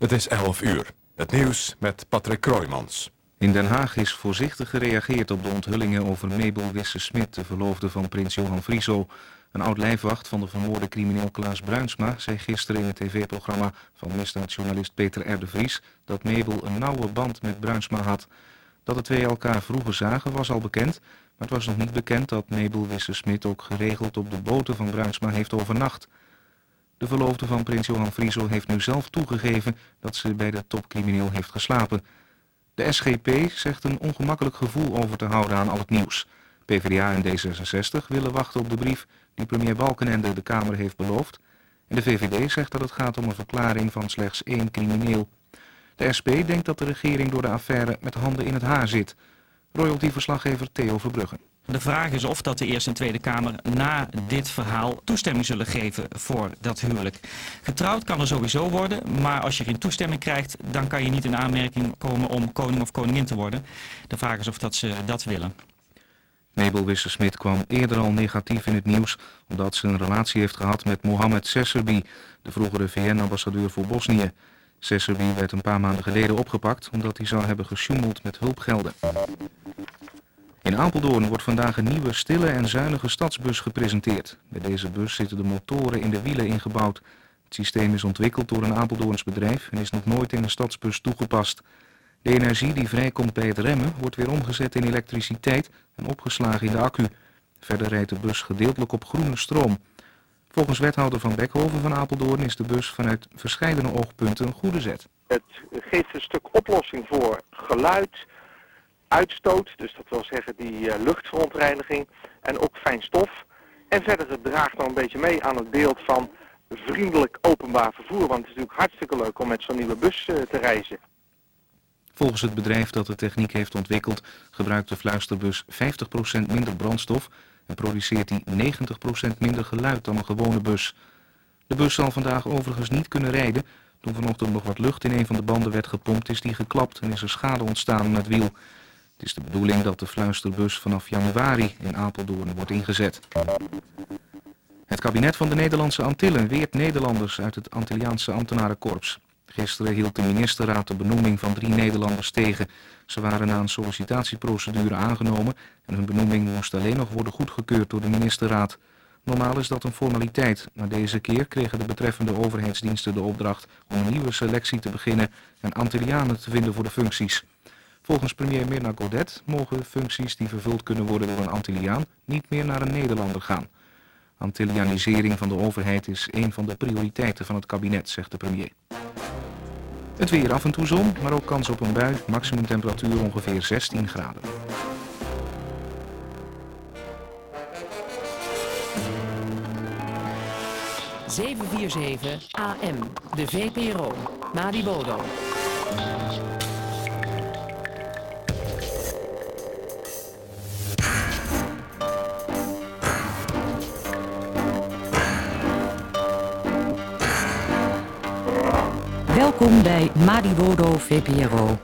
Het is 11 uur. Het nieuws met Patrick Kroijmans. In Den Haag is voorzichtig gereageerd op de onthullingen over Mabel Wisse-Smit, de verloofde van prins Johan Frieso. Een oud lijfwacht van de vermoorde crimineel Klaas Bruinsma zei gisteren in het tv-programma van misdaadjournalist Peter R. de Vries dat Mabel een nauwe band met Bruinsma had. Dat de twee elkaar vroeger zagen was al bekend, maar het was nog niet bekend dat Mabel Wisse-Smit ook geregeld op de boten van Bruinsma heeft overnacht. De verloofde van prins Johan Frieso heeft nu zelf toegegeven dat ze bij de topcrimineel heeft geslapen. De SGP zegt een ongemakkelijk gevoel over te houden aan al het nieuws. PvdA en D66 willen wachten op de brief die premier Balkenende de Kamer heeft beloofd. En de VVD zegt dat het gaat om een verklaring van slechts één crimineel. De SP denkt dat de regering door de affaire met handen in het haar zit. Royalty-verslaggever Theo Verbrugge. De vraag is of dat de Eerste en Tweede Kamer na dit verhaal toestemming zullen geven voor dat huwelijk. Getrouwd kan er sowieso worden, maar als je geen toestemming krijgt, dan kan je niet in aanmerking komen om koning of koningin te worden. De vraag is of dat ze dat willen. Mabel Wisse-Smit kwam eerder al negatief in het nieuws omdat ze een relatie heeft gehad met Mohammed Sesserbi, de vroegere VN-ambassadeur voor Bosnië. Sesserbi werd een paar maanden geleden opgepakt omdat hij zou hebben gesjoemeld met hulpgelden. In Apeldoorn wordt vandaag een nieuwe stille en zuinige stadsbus gepresenteerd. Bij deze bus zitten de motoren in de wielen ingebouwd. Het systeem is ontwikkeld door een Apeldoorns bedrijf en is nog nooit in een stadsbus toegepast. De energie die vrijkomt bij het remmen wordt weer omgezet in elektriciteit en opgeslagen in de accu. Verder rijdt de bus gedeeltelijk op groene stroom. Volgens wethouder van Bekhoven van Apeldoorn is de bus vanuit verschillende oogpunten een goede zet. Het geeft een stuk oplossing voor geluid, uitstoot, dus dat wil zeggen die uh, luchtverontreiniging en ook fijn stof. En verder het draagt dan een beetje mee aan het beeld van vriendelijk openbaar vervoer, want het is natuurlijk hartstikke leuk om met zo'n nieuwe bus uh, te reizen. Volgens het bedrijf dat de techniek heeft ontwikkeld gebruikt de fluisterbus 50% minder brandstof en produceert die 90% minder geluid dan een gewone bus. De bus zal vandaag overigens niet kunnen rijden. Toen vanochtend nog wat lucht in een van de banden werd gepompt is die geklapt en is er schade ontstaan aan het wiel. Het is de bedoeling dat de fluisterbus vanaf januari in Apeldoorn wordt ingezet. Het kabinet van de Nederlandse Antillen weert Nederlanders uit het Antilliaanse ambtenarenkorps. Gisteren hield de ministerraad de benoeming van drie Nederlanders tegen. Ze waren na een sollicitatieprocedure aangenomen en hun benoeming moest alleen nog worden goedgekeurd door de ministerraad. Normaal is dat een formaliteit, maar deze keer kregen de betreffende overheidsdiensten de opdracht om een nieuwe selectie te beginnen en Antillianen te vinden voor de functies. Volgens premier Mirna Godet mogen functies die vervuld kunnen worden door een Antilliaan niet meer naar een Nederlander gaan. Antillianisering van de overheid is een van de prioriteiten van het kabinet, zegt de premier. Het weer af en toe zon, maar ook kans op een bui. Maximum temperatuur ongeveer 16 graden. ...747 AM, de VPRO, Maribodo. Welkom bij Maribodo VPRO.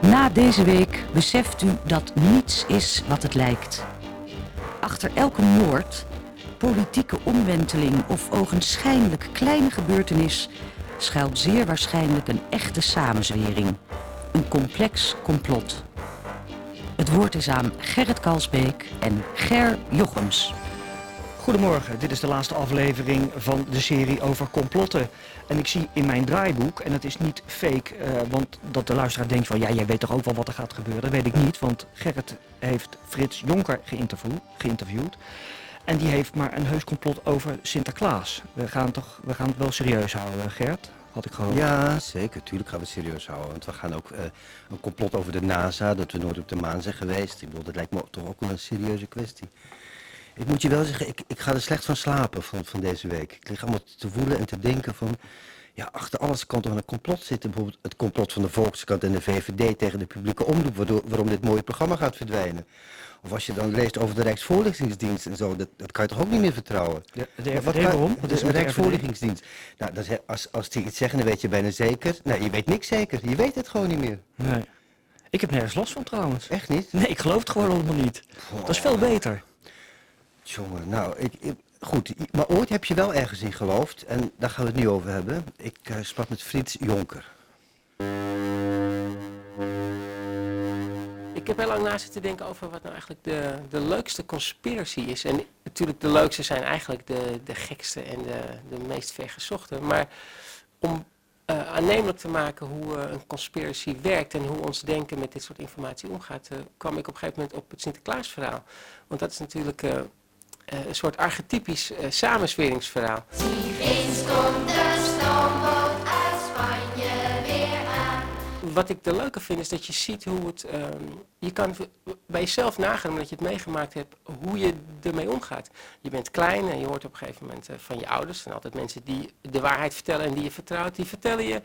Na deze week beseft u dat niets is wat het lijkt. Achter elke moord, politieke omwenteling of ogenschijnlijk kleine gebeurtenis schuilt zeer waarschijnlijk een echte samenzwering. Een complex complot. Het woord is aan Gerrit Kalsbeek en Ger Jochems. Goedemorgen, dit is de laatste aflevering van de serie over complotten. En ik zie in mijn draaiboek, en het is niet fake, uh, want dat de luisteraar denkt van ja, jij weet toch ook wel wat er gaat gebeuren. Dat weet ik niet, want Gerrit heeft Frits Jonker geïnterviewd. en die heeft maar een heus complot over Sinterklaas. We gaan, toch, we gaan het wel serieus houden, Gert? Had ik gehoord. Ja, zeker. Tuurlijk gaan we het serieus houden. Want we gaan ook uh, een complot over de NASA, dat we nooit op de maan zijn geweest. Ik bedoel, dat lijkt me toch ook wel een serieuze kwestie. Ik moet je wel zeggen, ik, ik ga er slecht van slapen van, van deze week. Ik lig allemaal te voelen en te denken van... Ja, achter alles kan toch een complot zitten. Bijvoorbeeld het complot van de Volkskrant en de VVD tegen de publieke omroep... Waardoor, waarom dit mooie programma gaat verdwijnen. Of als je dan leest over de Rijksvoorlichtingsdienst en zo... dat, dat kan je toch ook niet meer vertrouwen? De, de RVD, wat waarom? Wat is de, de Rijksvoorlichtingsdienst. Nou, dat is, als, als die iets zeggen, dan weet je bijna zeker... Nee, je weet niks zeker. Je weet het gewoon niet meer. Nee. Ik heb nergens last van trouwens. Echt niet? Nee, ik geloof het gewoon allemaal niet. Dat is veel beter. Jongen, nou, ik, ik, Goed, maar ooit heb je wel ergens in geloofd en daar gaan we het nu over hebben. Ik eh, sprak met Frits Jonker. Ik heb heel lang na zitten denken over wat nou eigenlijk de, de leukste conspiracy is. En natuurlijk de leukste zijn eigenlijk de, de gekste en de, de meest vergezochte. Maar om eh, aannemelijk te maken hoe eh, een conspiracy werkt en hoe ons denken met dit soort informatie omgaat, kwam ik op een gegeven moment op het Sinterklaasverhaal. Want dat is natuurlijk een soort archetypisch eh, samensweringsverhaal. Eens komt de stoomboot uit Spanje weer aan. Wat ik er leuke vind is dat je ziet hoe het. ehm, je kan bij jezelf nagaan, omdat je het meegemaakt hebt, hoe je ermee omgaat. Je bent klein en je hoort op een gegeven moment eh, van je ouders. Er zijn altijd mensen die de waarheid vertellen en die je vertrouwt. Die vertellen je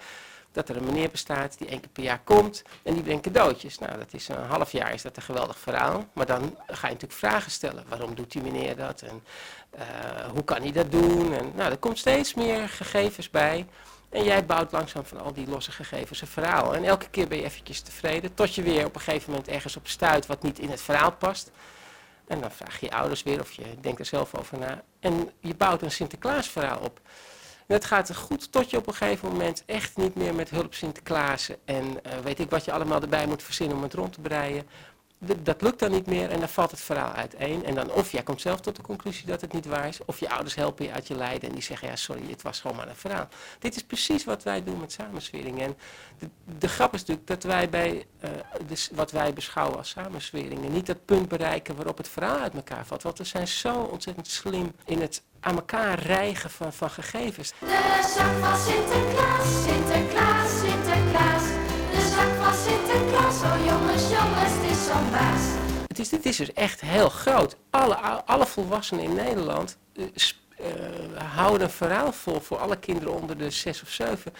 dat er een meneer bestaat die één keer per jaar komt en die brengt cadeautjes. Nou, dat is een half jaar is dat een geweldig verhaal. Maar dan ga je natuurlijk vragen stellen. Waarom doet die meneer dat? En eh, hoe kan hij dat doen? En, nou, er komt steeds meer gegevens bij. En jij bouwt langzaam van al die losse gegevens een verhaal. En elke keer ben je eventjes tevreden, tot je weer op een gegeven moment ergens op stuit wat niet in het verhaal past. En dan vraag je je ouders weer of je denkt er zelf over na. En je bouwt een Sinterklaasverhaal op. En het gaat goed tot je op een gegeven moment echt niet meer met hulp Sinterklaas en eh, weet ik wat je allemaal erbij moet verzinnen om het rond te breien. Dat lukt dan niet meer en dan valt het verhaal uiteen. En dan of jij komt zelf tot de conclusie dat het niet waar is, of je ouders helpen je uit je lijden en die zeggen, ja sorry, het was gewoon maar een verhaal. Dit is precies wat wij doen met samenswering. En de, de grap is natuurlijk dat wij bij eh, dus wat wij beschouwen als samensweringen niet dat punt bereiken waarop het verhaal uit elkaar valt. Want we zijn zo ontzettend slim in het aan elkaar rijgen van, van gegevens. De zak van Sinterklaas, Sinterklaas, Sinterklaas. De zak van Sinterklaas, oh jongens, het is dit is dus echt heel groot. Alle, alle volwassenen in Nederland eh, eh, houden een verhaal vol voor alle kinderen onder de zes of zeven.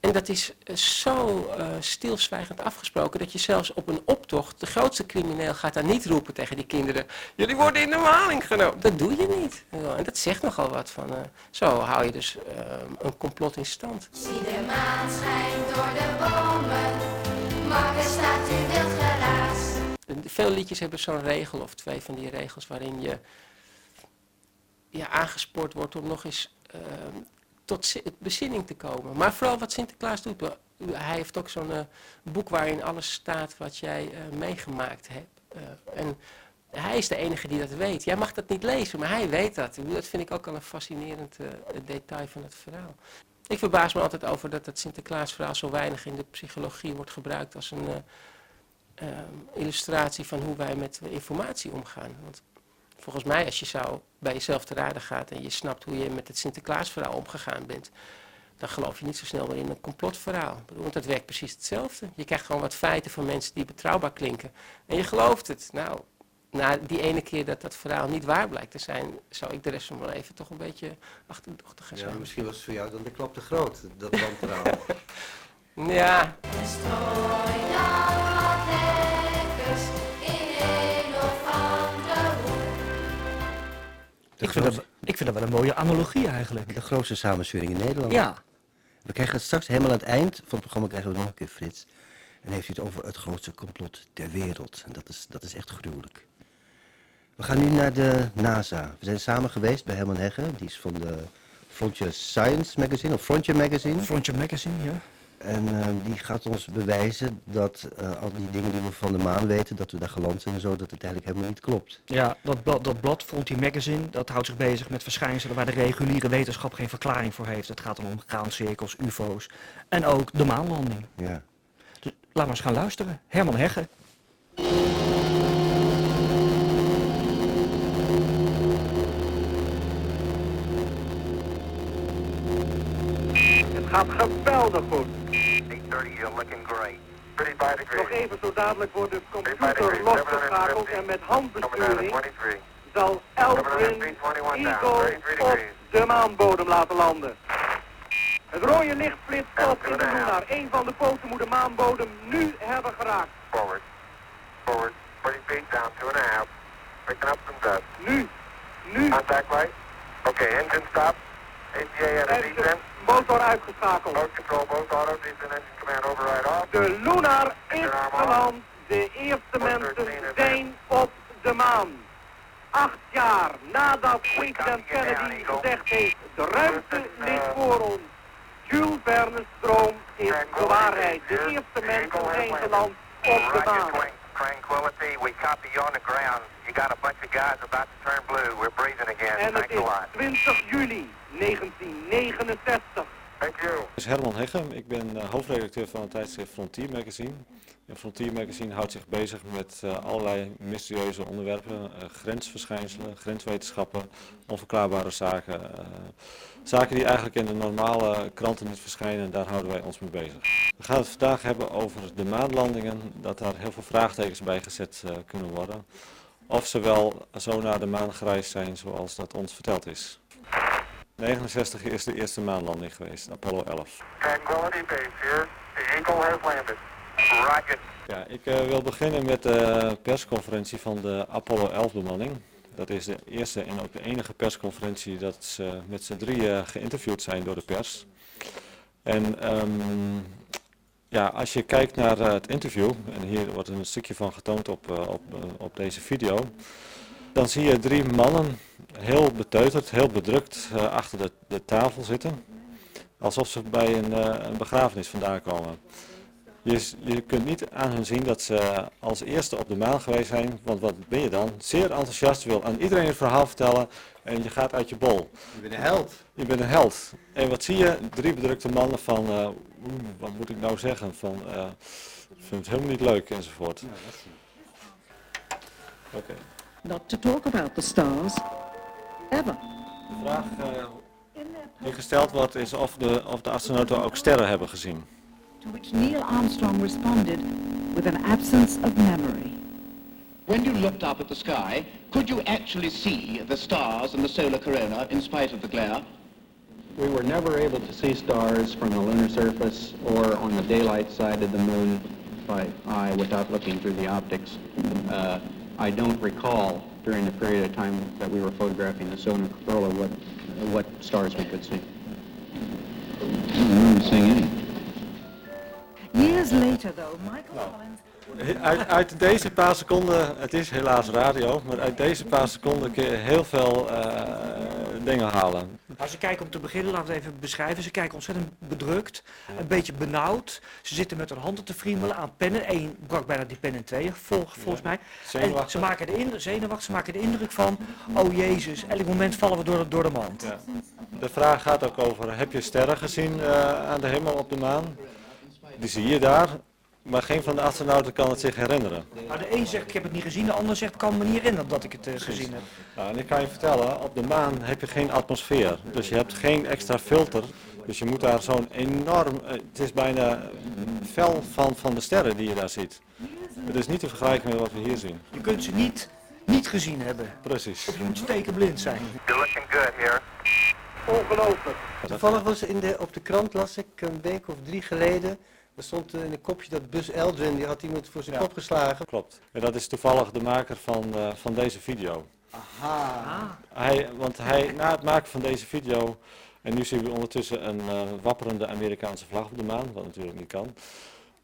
En dat is eh, zo stilzwijgend afgesproken dat je zelfs op een optocht, de grootste crimineel gaat dan niet roepen tegen die kinderen, jullie worden in de maling genomen. Dat doe je niet. En dat zegt nogal wat van, zo hou je dus een complot in stand. Zie de maan schijnt door de bomen. Makker staat in wild. Veel liedjes hebben zo'n regel of twee van die regels waarin je ja, aangespoord wordt om nog eens ehm, tot zi- bezinning te komen. Maar vooral wat Sinterklaas doet. Hij heeft ook zo'n eh, boek waarin alles staat wat jij eh, meegemaakt hebt. Eh, en hij is de enige die dat weet. Jij mag dat niet lezen, maar hij weet dat. Dat vind ik ook al een fascinerend detail van het verhaal. Ik verbaas me altijd over dat het Sinterklaasverhaal zo weinig in de psychologie wordt gebruikt als een eh, ehm, illustratie van hoe wij met informatie omgaan. Want volgens mij, als je zou bij jezelf te raden gaat en je snapt hoe je met het Sinterklaasverhaal omgegaan bent, dan geloof je niet zo snel meer in een complotverhaal. Ik bedoel, Want dat werkt precies hetzelfde. Je krijgt gewoon wat feiten van mensen die betrouwbaar klinken. En je gelooft het. Nou, na die ene keer dat dat verhaal niet waar blijkt te zijn, zou ik de rest van mijn leven toch een beetje achterdochtig gaan Ja, zijn. misschien was het voor jou dan de klap te groot, dat wantrouwen. Ja, Ik vind, dat, ik vind dat wel een mooie analogie eigenlijk. de grootste samenswering in Nederland. Ja, We krijgen het straks helemaal aan het eind van het programma krijgen we nog een keer Frits. En heeft hij het over het grootste complot ter wereld. En dat is, dat is echt gruwelijk. We gaan nu naar de NASA. We zijn samen geweest bij Herman Hegge. Die is van de Frontier Science Magazine, of Frontier Magazine. Frontier Magazine, ja. En eh, die gaat ons bewijzen dat eh, al die dingen die we van de maan weten, dat we daar geland zijn en zo, dat het eigenlijk helemaal niet klopt. Ja, dat blad, dat blad Frontier Magazine, dat houdt zich bezig met verschijnselen waar de reguliere wetenschap geen verklaring voor heeft. Het gaat dan om graancirkels, ufo's en ook de maanlanding. Ja. Dus laten we eens gaan luisteren. Herman Hegge. Het gaat geweldig goed. 830, you're looking great. 35 degrees. Nog even zo dadelijk wordt de 35 computer losgeschakeld 750. en met handbesturing 23. zal Elwin 21 down, Eagle 33 op de maanbodem laten landen. Het rode licht flitst op in de lunar. Een van de poten moet de maanbodem nu hebben geraakt. Forward. Forward. 40 feet down, two and a half. Picking up some dust. Nu, nu Contact light. Okay, engine stop. APA at a descent. Motor uitgeschakeld. Control, both engine command override off. De lunar is geland. De eerste mensen zijn op de maan. Acht jaar nadat president Kennedy gezegd heeft, de ruimte ligt voor ons. Jules Verne's droom is de waarheid. De eerste mens van eigen land op de maan. Tranquility, we copy you on the ground. You got a bunch of guys about to turn blue. We're breathing again. En Thanks a lot. 20 juli 1969. Thank you. Ben Herman Hegem, ik ben eh, hoofdredacteur van het tijdschrift Frontier Magazine. En Frontier Magazine houdt zich bezig met eh, allerlei mysterieuze onderwerpen, eh, grensverschijnselen, grenswetenschappen, onverklaarbare zaken. zaken die eigenlijk in de normale kranten niet verschijnen, daar houden wij ons mee bezig. We gaan het vandaag hebben over de maanlandingen, dat daar heel veel vraagtekens bij gezet kunnen worden. Of ze wel zo naar de maan gereisd zijn zoals dat ons verteld is. 69 is de eerste maanlanding geweest, Apollo 11. Tranquility Base here. The Eagle has landed. Roger. Ja, ik eh, wil beginnen met de persconferentie van de Apollo 11 bemanning. Dat is de eerste en ook de enige persconferentie dat ze met z'n drieën geïnterviewd zijn door de pers. En ehm, ja, als je kijkt naar eh, het interview, en hier wordt een stukje van getoond op, eh, op, op deze video, dan zie je drie mannen heel beteuterd, heel bedrukt eh, achter de, de tafel zitten. Alsof ze bij een, eh, een begrafenis vandaan komen. Je, je kunt niet aan hun zien dat ze als eerste op de maan geweest zijn, want wat ben je dan? Zeer enthousiast, wil aan iedereen het verhaal vertellen en je gaat uit je bol. Je bent een held. Je bent een held. En wat zie je? Drie bedrukte mannen van, eh, wat moet ik nou zeggen? Van, eh, ik vind het helemaal niet leuk enzovoort. Oké. Not to talk about the stars ever. De vraag eh, die gesteld wordt is of de, of de astronauten ook sterren hebben gezien. To which Neil Armstrong responded with an absence of memory. When you looked up at the sky, could you actually see the stars and the solar corona in spite of the glare? We were never able to see stars from the lunar surface or on the daylight side of the moon by eye without looking through the optics. Uh, I don't recall during the period of time that we were photographing the solar corona what, what stars we could see. I don't remember seeing any. Years later, though, Michael Collins Uit, uit deze paar seconden, het is helaas radio, maar uit deze paar seconden kun je heel veel eh, dingen halen. Als ze kijken om te beginnen, we het even beschrijven. Ze kijken ontzettend bedrukt, een beetje benauwd. Ze zitten met hun handen te friemelen aan pennen. Eén brak bijna die pen in tweeën, vol, volgens mij. En ze maken de indruk, zenuwachtig, ze maken de indruk van, oh jezus, elk moment vallen we door, de- door de mand. Ja. De vraag gaat ook over, heb je sterren gezien eh, aan de hemel op de maan? Die zie je daar, maar geen van de astronauten kan het zich herinneren. Nou, de een zegt, ik heb het niet gezien, de ander zegt, ik kan me niet herinneren dat ik het eh, gezien heb. Nou, en ik kan je vertellen, op de maan heb je geen atmosfeer. Dus je hebt geen extra filter. Dus je moet daar zo'n enorm, eh, het is bijna fel van, van de sterren die je daar ziet. Het is niet te vergelijken met wat we hier zien. Je kunt ze niet, niet gezien hebben. Precies. Of je moet stekenblind zijn. You're looking good here. Ongelooflijk. Toevallig was in de, op de krant, las ik een week of drie geleden, er stond in een kopje dat Buzz Aldrin, die had iemand voor zijn Ja. kop geslagen. Klopt. En dat is toevallig de maker van, eh, van deze video. Aha. Hij, want hij, na het maken van deze video, en nu zien we ondertussen een eh, wapperende Amerikaanse vlag op de maan, wat natuurlijk niet kan,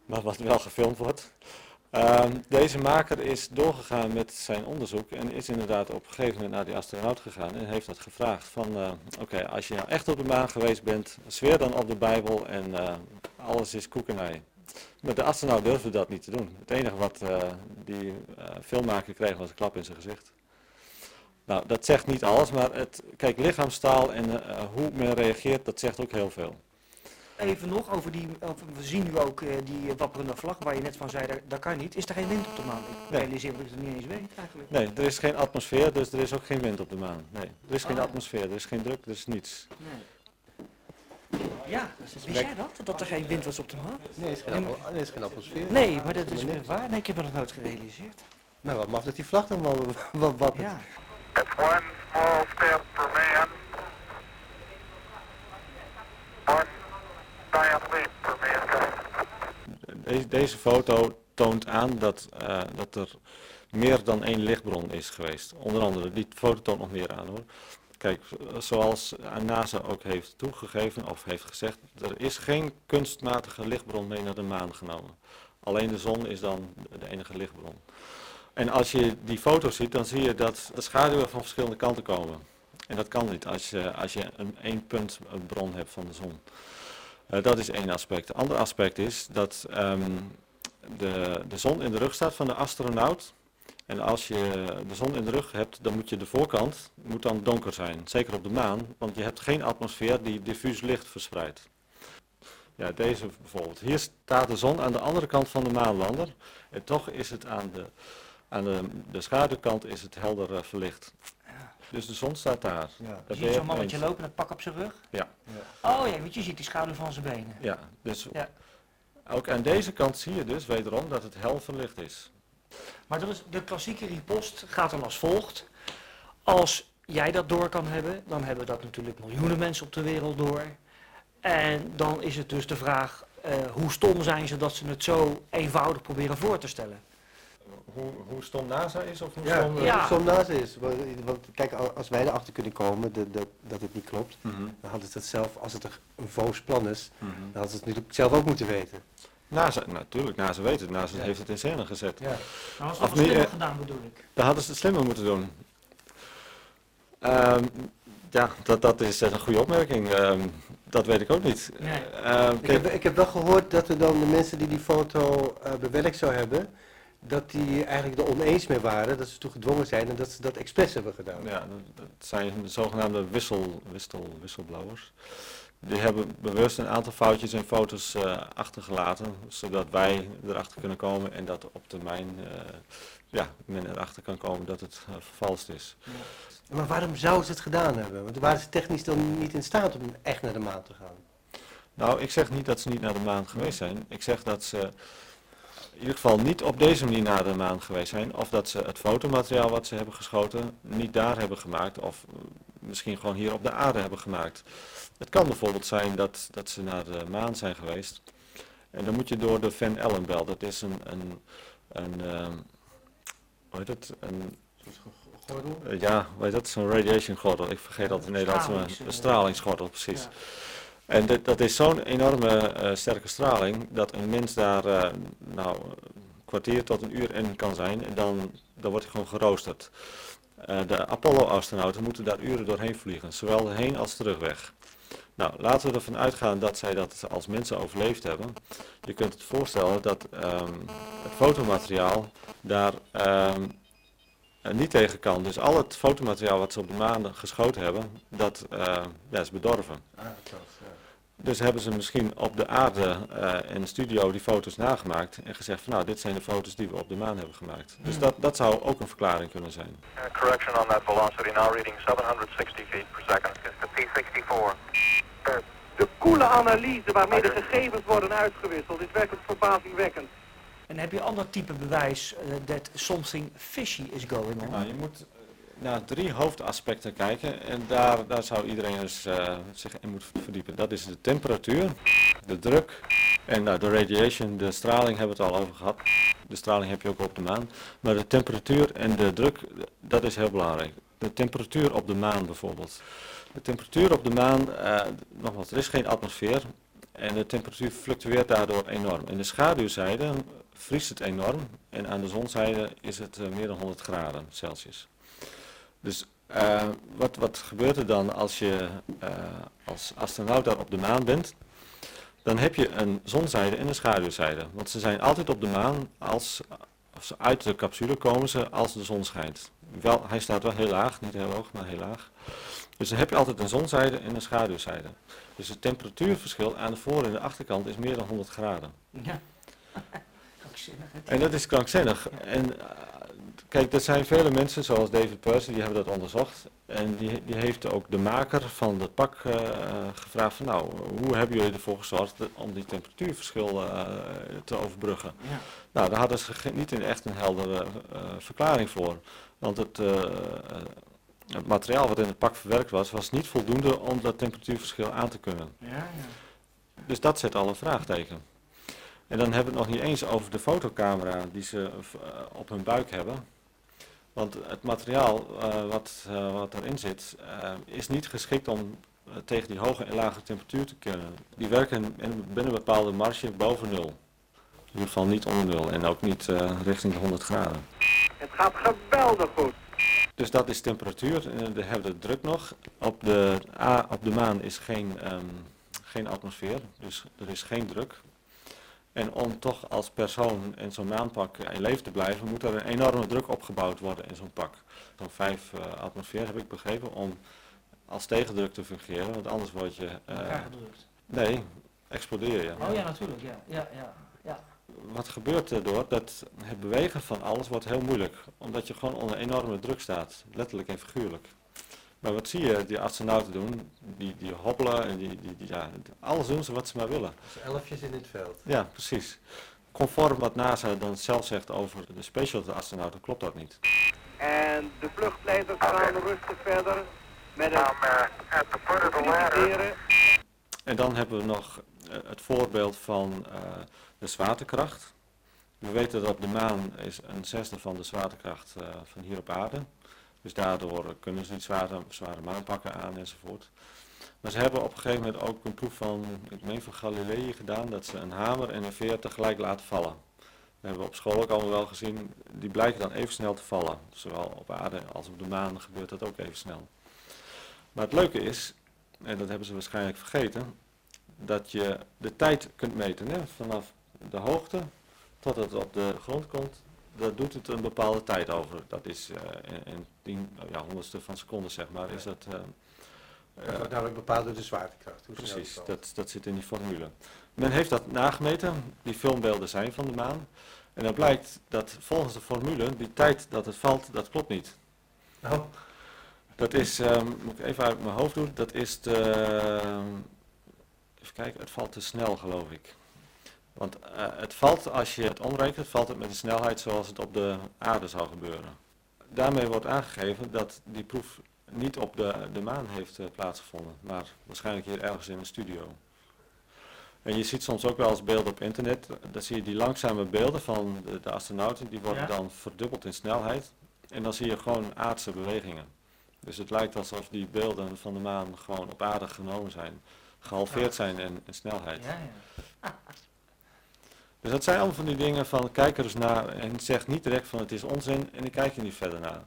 maar wat wel gefilmd wordt. Ehm, deze maker is doorgegaan met zijn onderzoek en is inderdaad op een gegeven moment naar die astronaut gegaan en heeft dat gevraagd van, eh, oké, als je nou echt op de maan geweest bent, zweer dan op de Bijbel en eh, alles is koekenij. Maar de astronaut durfde dat niet te doen. Het enige wat eh, die filmmaker kreeg was een klap in zijn gezicht. Nou, dat zegt niet alles, maar het, kijk, lichaamstaal en hoe men reageert, dat zegt ook heel veel. Even nog over die, over- we zien nu ook eh, die wapperende vlag waar je net van zei, dat, dat kan niet. Is er geen wind op de maan? Ik Nee. realiseer dat ik het niet eens weet eigenlijk. Nee, er is geen atmosfeer, dus er is ook geen wind op de maan. Nee, er is geen Oh. atmosfeer, er is geen druk, er is niets. Ja, wist jij dat? Dat er geen wind was op de maan? Nee, is geen, Nee, nee, is geen atmosfeer. Nee, maar dat is waar. Nee, ik heb me nog nooit gerealiseerd. Nou, wat mag dat die vlag dan wel wat, wat Ja. It's one small step for man, one giant leap for mankind. Deze, deze foto toont aan dat, eh, dat er meer dan één lichtbron is geweest. Onder andere, die foto toont nog meer aan hoor. Kijk, zoals NASA ook heeft toegegeven of heeft gezegd, er is geen kunstmatige lichtbron mee naar de maan genomen. Alleen de zon is dan de enige lichtbron. En als je die foto ziet, dan zie je dat de schaduwen van verschillende kanten komen. En dat kan niet als je, als je een één punt bron hebt van de zon. Eh, dat is één aspect. Ander aspect is dat ehm, de, de zon in de rug staat van de astronaut. En als je de zon in de rug hebt, dan moet je de voorkant moet dan donker zijn. Zeker op de maan, want je hebt geen atmosfeer die diffuus licht verspreidt. Ja, deze bijvoorbeeld. Hier staat de zon aan de andere kant van de maanlander. En toch is het aan de, aan de, de schaduwkant is het helder eh, verlicht. Dus de zon staat daar. Ja. Daar Zie ben je je zo'n mannetje eens. lopen met pak op zijn rug? Ja. Oh ja, want je ziet die schaduw van zijn benen. Ja, dus Ja. ook aan deze kant zie je dus wederom dat het hel verlicht is. Maar er is, de klassieke ripost gaat dan als volgt. Als jij dat door kan hebben, dan hebben dat natuurlijk miljoenen mensen op de wereld door. En dan is het dus de vraag, eh, hoe stom zijn ze dat ze het zo eenvoudig proberen voor te stellen? Hoe, hoe stom NASA is of hoe Ja, stom... eh, Ja. stom naast is. Want, want kijk, al- als wij erachter kunnen komen de- de- dat het niet klopt, Mhm. dan hadden ze het zelf, als het een voos plan is, Mhm. dan hadden ze het natuurlijk zelf ook moeten weten. NASA, natuurlijk, NASA weet het. NASA Ja. heeft het in scène gezet. Ja. Nou, als Of dat niet, slimmer eh, gedaan bedoel ik. Dan hadden ze het slimmer moeten doen. Ehm, ja, dat, dat is een goede opmerking. Ehm, dat weet ik ook niet. Nee. Ehm, Ik heb, ik heb wel gehoord dat er dan de mensen die die foto eh, bewerkt zou hebben, dat die eigenlijk er oneens mee waren, dat ze toe gedwongen zijn en dat ze dat expres hebben gedaan. ja, dat, zijn de zogenaamde wissel, wissel, whistleblowers. Die hebben bewust een aantal foutjes en foto's eh, achtergelaten, zodat wij erachter kunnen komen en dat op termijn eh, ja, men erachter kan komen dat het uh, vervalst is. Maar waarom zouden ze het gedaan hebben? Want waren ze technisch dan niet in staat om echt naar de maan te gaan? Nou, ik zeg niet dat ze niet naar de maan geweest zijn. Ik zeg dat ze in ieder geval niet op deze manier naar de maan geweest zijn. Of dat ze het fotomateriaal wat ze hebben geschoten niet daar hebben gemaakt. Of eh, misschien gewoon hier op de aarde hebben gemaakt. Het kan bijvoorbeeld zijn dat, dat ze naar de maan zijn geweest. En dan moet je door de Van Allen bel. Dat is een, een, een ehm, hoe heet het? Een, Gordel? ja, hoe heet dat? Zo'n radiation gordel. Ik vergeet dat in Nederlands. Een stralingsgordel, precies. Ja. En dat is zo'n enorme eh, sterke straling dat een mens daar eh, nou, een kwartier tot een uur in kan zijn en dan, dan wordt hij gewoon geroosterd. Eh, de Apollo-astronauten moeten daar uren doorheen vliegen, zowel heen als terugweg. Nou, laten we ervan uitgaan dat zij dat als mensen overleefd hebben. Je kunt het voorstellen dat ehm, het fotomateriaal daar ehm, eh, niet tegen kan. Dus al het fotomateriaal wat ze op de maan geschoten hebben, dat ja, is bedorven. Dus hebben ze misschien op de aarde eh, in de studio die foto's nagemaakt en gezegd van nou, dit zijn de foto's die we op de maan hebben gemaakt. Dus dat, dat zou ook een verklaring kunnen zijn. Uh, correction on that velocity, now reading 760 feet per second. It's the P-64. De koele analyse waarmee de gegevens worden uitgewisseld is werkelijk verbazingwekkend. En heb je ander type bewijs eh, that something fishy is going on? Nou, je moet naar drie hoofdaspecten kijken en daar, daar zou iedereen eens, eh, zich in moeten verdiepen. Dat is de temperatuur, de druk en nou, de radiation, de straling hebben we het al over gehad. De straling heb je ook op de maan. Maar de temperatuur en de druk, dat is heel belangrijk. De temperatuur op de maan bijvoorbeeld. De temperatuur op de maan, eh, nogmaals, er is geen atmosfeer en de temperatuur fluctueert daardoor enorm. In de schaduwzijde vriest het enorm en aan de zonzijde is het eh, meer dan 100 graden Celsius. Dus eh, wat, wat gebeurt er dan als je eh, als astronaut daar op de maan bent? Dan heb je een zonzijde en een schaduwzijde. Want ze zijn altijd op de maan als, als ze uit de capsule komen ze als de zon schijnt. Wel, hij staat wel heel laag, niet heel hoog, maar heel laag. Dus dan heb je altijd een zonzijde en een schaduwzijde. Dus het temperatuurverschil aan de voor- en de achterkant is meer dan 100 graden. Ja. En dat is krankzinnig. En kijk, er zijn vele mensen, zoals David Percy, die hebben dat onderzocht. En die, die heeft ook de maker van het pak eh, gevraagd van nou, hoe hebben jullie ervoor gezorgd om die temperatuurverschil eh, te overbruggen? Ja. Nou, daar hadden ze niet in echt een heldere eh, verklaring voor. Want het, het materiaal wat in het pak verwerkt was, was niet voldoende om dat temperatuurverschil aan te kunnen. Ja, ja. Dus dat zet al een vraagteken. En dan hebben we het nog niet eens over de fotocamera die ze op hun buik hebben. Want het materiaal eh, wat, eh, wat erin zit eh, is niet geschikt om tegen die hoge en lage temperatuur te kunnen. Die werken in, binnen een bepaalde marge boven nul. In ieder geval niet onder nul en ook niet richting de 100 graden. Het gaat geweldig goed. Dus dat is temperatuur. En dan hebben we de druk nog. Op de, A, op de maan is geen, ehm, geen atmosfeer, dus er is geen druk. En om toch als persoon in zo'n maanpak in leven te blijven, moet er een enorme druk opgebouwd worden in zo'n pak. Zo'n 5 uh, atmosfeer heb ik begrepen, om als tegendruk te fungeren, want anders word je... Uh. Nee, explodeer je. Oh ja, natuurlijk, ja. ja, ja, ja. Wat gebeurt erdoor? Dat het bewegen van alles wordt heel moeilijk, omdat je gewoon onder enorme druk staat, letterlijk en figuurlijk. Maar wat zie je die astronauten doen? Die, die hobbelen en die, die, die, ja, alles doen ze wat ze maar willen. Als elfjes in het veld. Ja, precies. Conform wat NASA dan zelf zegt over de special astronauten, klopt dat niet. En de vluchtleiders gaan rustig verder met het communiceren. En dan hebben we nog uh, het voorbeeld van uh, de zwaartekracht. We weten dat op de maan is een zesde van de zwaartekracht uh, van hier op aarde. Dus daardoor kunnen ze niet zware, zware maanpakken aan enzovoort. Maar ze hebben op een gegeven moment ook een proef van, ik van Galilei gedaan, dat ze een hamer en een veer tegelijk laten vallen. Dat hebben we op school ook allemaal wel gezien. Die blijken dan even snel te vallen. Zowel op aarde als op de maan gebeurt dat ook even snel. Maar het leuke is, en dat hebben ze waarschijnlijk vergeten, dat je de tijd kunt meten. Hè? Vanaf de hoogte tot het op de grond komt, dat doet het een bepaalde tijd over. Dat is uh, in, tien, ja, honderdste van seconde, zeg maar. Is dat, dat wordt namelijk bepaald door de zwaartekracht. Hoe precies, dat, dat zit in die formule. Men heeft dat nagemeten, die filmbeelden zijn van de maan. En dan blijkt dat volgens de formule, die tijd dat het valt, dat klopt niet. Oh. Dat is, um, moet ik even uit mijn hoofd doen, dat is de, even kijken, het valt te snel geloof ik. Want uh, het valt, als je het omrekent, valt het met een snelheid zoals het op de aarde zou gebeuren. Daarmee wordt aangegeven dat die proef niet op de, de maan heeft uh, plaatsgevonden, maar waarschijnlijk hier ergens in een studio. En je ziet soms ook wel eens beelden op internet, dan zie je die langzame beelden van de, de astronauten, die worden ja. dan verdubbeld in snelheid. En dan zie je gewoon aardse bewegingen. Dus het lijkt alsof die beelden van de maan gewoon op aarde genomen zijn, gehalveerd zijn in, in snelheid. Ja, ja. Dus dat zijn allemaal van die dingen van kijk er eens naar en zeg niet direct van het is onzin en ik kijk er niet verder naar.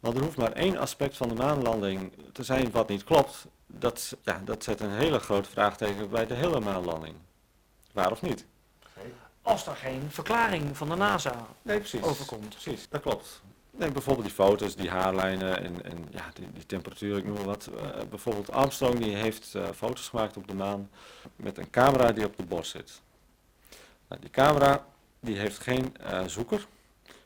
Want er hoeft maar één aspect van de maanlanding te zijn wat niet klopt. Dat, ja, dat zet een hele grote vraagteken bij de hele maanlanding. Waar of niet? Als er geen verklaring van de NASA nee, precies, overkomt. Precies, dat klopt. Neem bijvoorbeeld die foto's, die haarlijnen en, en ja, die, die temperatuur, ik noem maar wat. Uh, bijvoorbeeld Armstrong die heeft uh, foto's gemaakt op de maan met een camera die op de borst zit. Nou, die camera die heeft geen uh, zoeker,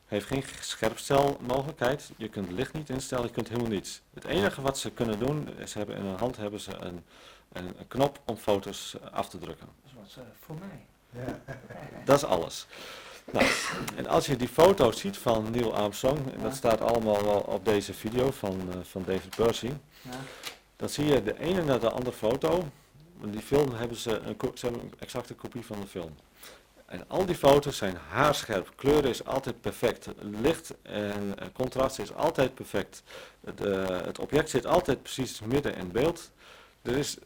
heeft geen scherpstelmogelijkheid. Je kunt het licht niet instellen, je kunt helemaal niets. Het enige wat ze kunnen doen, is ze hebben in hun hand hebben ze een, een, een knop om foto's af te drukken. Dat is wat voor mij. Ja. Dat is alles. Nou, en als je die foto's ziet van Neil Armstrong, en dat staat allemaal wel op deze video van, uh, van David Percy, ja. dan zie je de ene naar de andere foto. Die film hebben ze een, ze hebben een exacte kopie van de film. En al die foto's zijn haarscherp. Kleuren is altijd perfect. Licht en contrast is altijd perfect. De, het object zit altijd precies midden in beeld. Er is uh,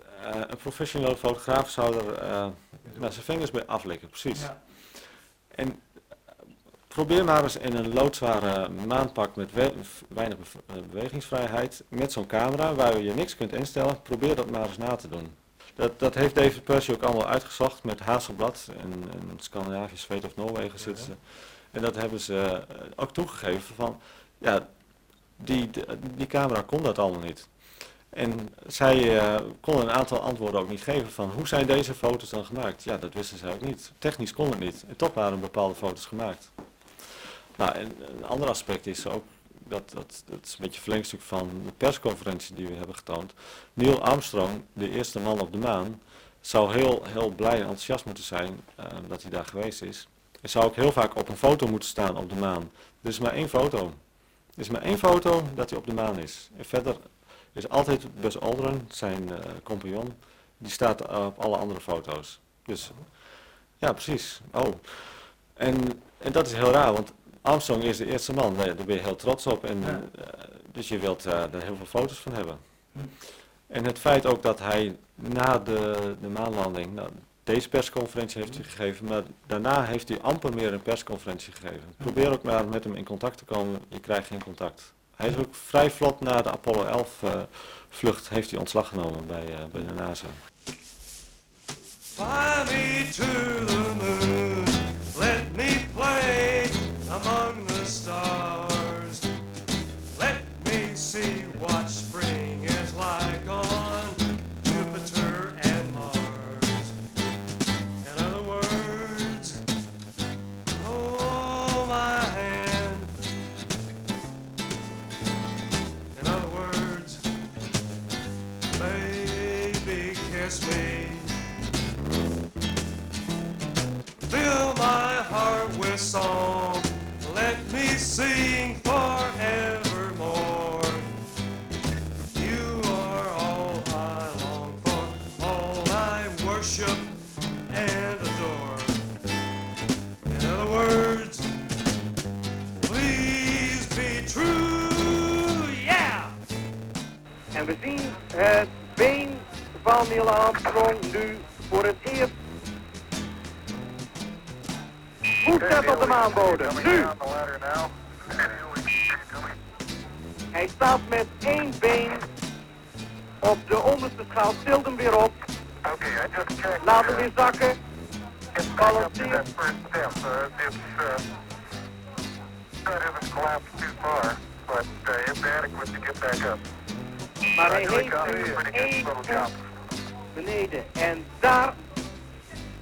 een professionele fotograaf zou er uh, nou, zijn vingers bij aflikken, precies. Ja. En probeer maar eens in een loodzware maanpak met we weinig be bewegingsvrijheid, met zo'n camera waar je niks kunt instellen, probeer dat maar eens na te doen. Dat, dat heeft David Percy ook allemaal uitgezocht met Hazelblad en, en Scandinavisch Zweed of Noorwegen zitten. En dat hebben ze uh, ook toegegeven van, ja, die, die, camera kon dat allemaal niet. En zij uh, konden een aantal antwoorden ook niet geven van hoe zijn deze foto's dan gemaakt? Ja, dat wisten zij ook niet. Technisch kon het niet. En toch waren bepaalde foto's gemaakt. Nou, en een ander aspect is ook, dat, dat, dat is een beetje een verlengstuk van de persconferentie die we hebben getoond. Neil Armstrong, de eerste man op de maan, zou heel, heel blij en enthousiast moeten zijn uh, dat hij daar geweest is. Hij zou ook heel vaak op een foto moeten staan op de maan. Er is maar één foto. Er is maar één foto dat hij op de maan is. En verder is altijd Buzz Aldrin, zijn uh, compagnon, die staat op alle andere foto's. Dus, ja precies. Oh. En, en dat is heel raar, want Armstrong is de eerste man, daar ben je heel trots op. En, ja. uh, dus je wilt uh, er heel veel foto's van hebben. Hm. En het feit ook dat hij na de, de maanlanding, nou, Deze persconferentie heeft hij gegeven, maar daarna heeft hij amper meer een persconferentie gegeven. Probeer ook maar met hem in contact te komen, je krijgt geen contact. Hij is ook vrij vlot na de Apollo 11 eh, vlucht, heeft hij ontslag genomen bij, eh, bij de NASA. Song. Let me sing forevermore. You are all I long for, all I worship and adore. In other words, please be true, yeah! En we zien het been van Neil Armstrong nu voor het eerst. Voetstap op de maanbodem, nu! Hij staat met één been op de onderste schaal, tilt hem weer op. Laat hem weer zakken. Balanceer. Maar hij heeft nu één voet beneden. En daar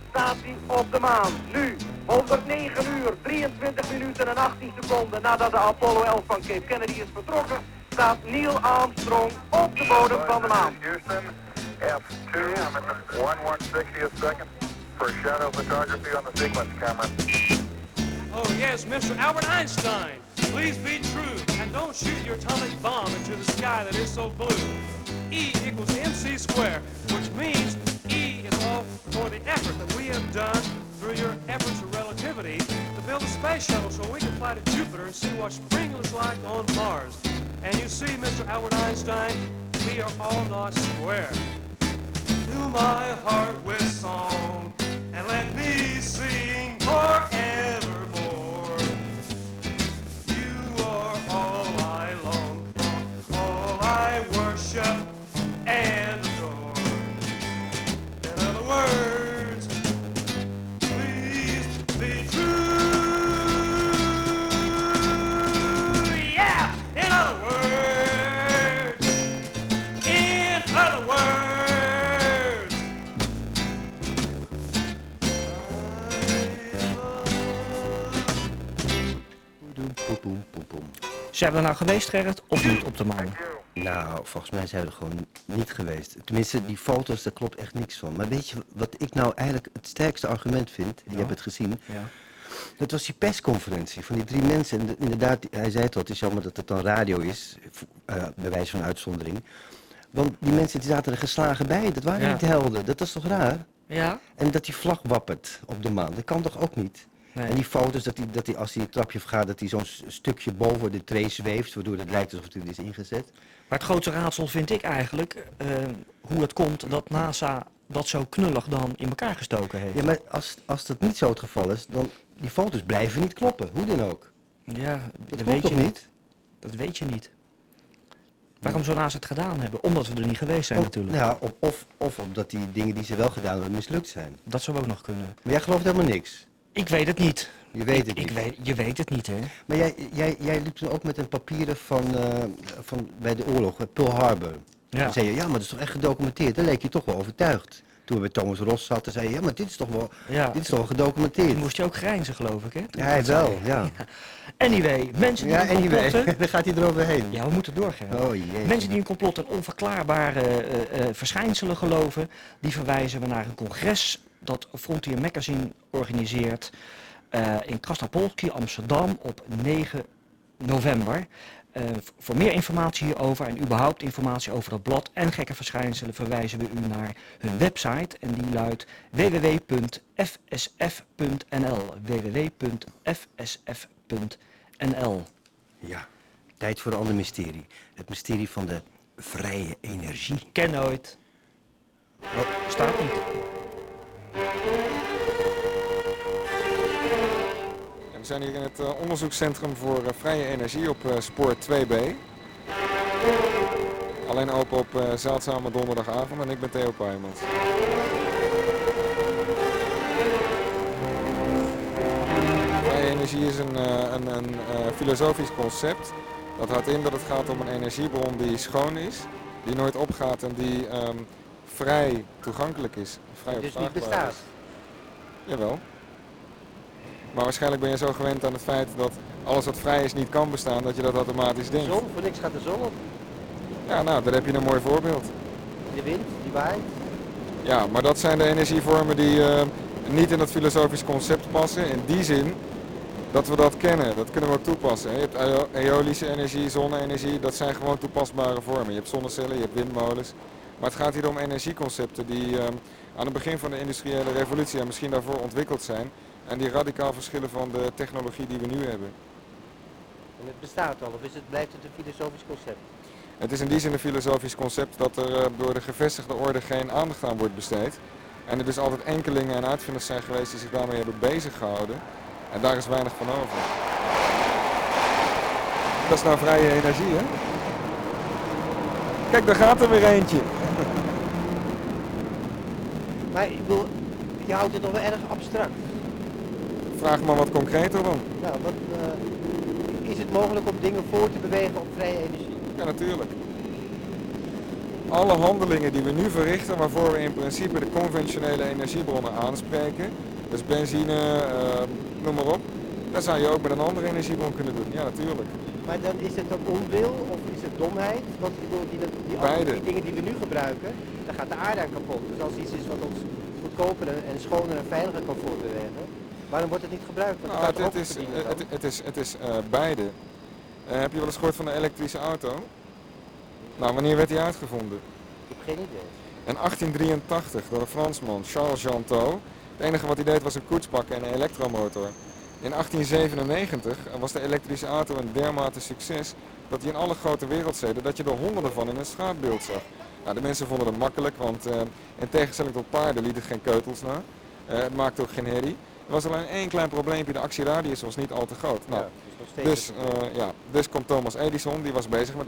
staat hij op de maan. Nu, 109 uur, 23 minuten en 18 seconden nadat de Apollo 11 van Cape Kennedy is vertrokken, staat Neil Armstrong op de bodem van de maan. Houston, F2, I'm in the 1 160th second for shadow photography on the sequence camera. Oh, yes, Mr. Albert Einstein. Please be true and don't shoot your atomic bomb into the sky that is so blue. E equals mc squared, which means E is all for the effort that we have done through your efforts of relativity to build a space shuttle so we can fly to Jupiter and see what spring looks like on Mars. And you see, Mr. Albert Einstein, we are all not square. Fill my heart with song and let me sing forevermore. You are all I long for, all I worship and Zijn we er nou geweest, Gerrit, of niet op de maan? Nou, volgens mij zijn we er gewoon niet geweest. Tenminste, die foto's, daar klopt echt niks van. Maar weet je wat ik nou eigenlijk het sterkste argument vind? Je hebt het gezien. Ja. Dat was die persconferentie van die drie mensen. En de- inderdaad, hij zei het al, het is jammer dat het dan radio is, eh, bij wijze van uitzondering. Want die mensen die zaten er geslagen bij, dat waren Ja. niet de helden. Dat is toch raar? Ja. En dat die vlag wappert op de maan, dat kan toch ook niet? Nee. En die foto's, dat hij, dat hij als hij het trapje gaat, dat hij zo'n stukje boven de tree zweeft, waardoor het lijkt alsof het is ingezet. Maar het grootste raadsel vind ik eigenlijk eh, hoe het komt dat NASA dat zo knullig dan in elkaar gestoken heeft. Ja, maar als, als dat niet zo het geval is, dan die foto's blijven niet kloppen, hoe dan ook. Ja, Dat weet je toch niet. Dat weet je niet. Waarom zou NASA het gedaan hebben? Omdat we er niet geweest zijn Of- natuurlijk. Ja, of, of, of omdat die dingen die ze wel gedaan hebben mislukt zijn. Dat zou ook nog kunnen. Maar jij gelooft helemaal niks. Ik weet het niet. Je weet Ik- het ik niet. weet, je weet het niet, hè? Maar jij, jij, jij liep toen ook met een papieren van, eh, van bij de oorlog, eh, Pearl Harbor. Ja. Dan zei je, ja, maar dat is toch echt gedocumenteerd? Dan leek je toch wel overtuigd. Toen we bij Thomas Ross zaten, zei je, ja, maar dit is toch wel, Ja. dit is toch wel gedocumenteerd? Toen moest je ook grijnzen, geloof ik, hè? Toen Ja, hij wel, ja. Anyway, mensen die Ja, in anyway, complotten... dan gaat hij eroverheen. Ja, we moeten doorgaan. Oh jee. Mensen die in complot en onverklaarbare eh, verschijnselen geloven, die verwijzen we naar een congres dat Frontier Magazine organiseert eh, in Krasnapolski, Amsterdam op 9 november. Eh, voor meer informatie hierover en überhaupt informatie over dat blad en gekke verschijnselen verwijzen we u naar hun website en die luidt www.fsf.nl www.fsf.nl Ja, tijd voor een ander mysterie. Het mysterie van de vrije energie. Ken nooit. Oh, staat niet. We zijn hier in het eh, onderzoekscentrum voor eh, vrije energie op eh, spoor 2B. Alleen open op zeldzame donderdagavond en ik ben Theo Pijmans. Vrije energie is een, een, een filosofisch concept. Dat houdt in dat het gaat om een energiebron die schoon is, die nooit opgaat en die ehm, vrij toegankelijk is. Vrij Dus niet bestaat. is. Jawel. Maar waarschijnlijk ben je zo gewend aan het feit dat alles wat vrij is niet kan bestaan, dat je dat automatisch De denkt. zon, voor niks gaat de zon op. Ja, nou, daar heb je een mooi voorbeeld. De wind, die waait. Ja, maar dat zijn de energievormen die eh, niet in dat filosofisch concept passen. In die zin dat we dat kennen, dat kunnen we ook toepassen. Je hebt eo- eolische energie, zonne-energie, dat zijn gewoon toepasbare vormen. Je hebt zonnecellen, je hebt windmolens. Maar het gaat hier om energieconcepten die eh, aan het begin van de industriële revolutie en misschien daarvoor ontwikkeld zijn. En die radicaal verschillen van de technologie die we nu hebben. En het bestaat al, of is het, blijft het een filosofisch concept? Het is in die zin een filosofisch concept dat er eh, door de gevestigde orde geen aandacht aan wordt besteed. En er dus altijd enkelingen en uitvinders zijn geweest die zich daarmee hebben bezig gehouden. En daar is weinig van over. Dat is nou vrije energie, hè? Kijk, daar gaat er weer eentje. Maar ik bedoel, je houdt het nog wel erg abstract. Vraag maar wat concreter dan. Nou, wat, eh, is het mogelijk om dingen voor te bewegen op vrije energie? Ja, natuurlijk. Alle handelingen die we nu verrichten, waarvoor we in principe de conventionele energiebronnen aanspreken, dus benzine, eh, noem maar op, dat zou je ook met een andere energiebron kunnen doen. Ja, natuurlijk. Maar dan is het dan onwil of is het domheid? Want ik bedoel, die, die, Beide. die dingen die we nu gebruiken, daar gaat de aarde aan kapot. Dus als iets is wat ons goedkoper en schoner en veiliger kan voortbewegen, waarom wordt het niet gebruikt? Want Nou, het, het, het is, dan. het, het is, het is eh, beide. Eh, heb je wel eens gehoord van de elektrische auto? Nou, wanneer werd die uitgevonden? Ik heb geen idee. In 1883 door een Fransman, Charles Jantot. Het enige wat hij deed was een koets pakken en een elektromotor. In 1897 was de elektrische auto een dermate succes dat hij in alle grote wereldsteden, dat je er honderden van in een straatbeeld zag. Nou, de mensen vonden het makkelijk, want eh, in tegenstelling tot paarden liet het geen keutels na. Eh, het maakte ook geen herrie. Er was alleen één klein probleempje, de actieradius was niet al te groot. Nou, Ja, dus dus, eh, ja, dus komt Thomas Edison, die was bezig met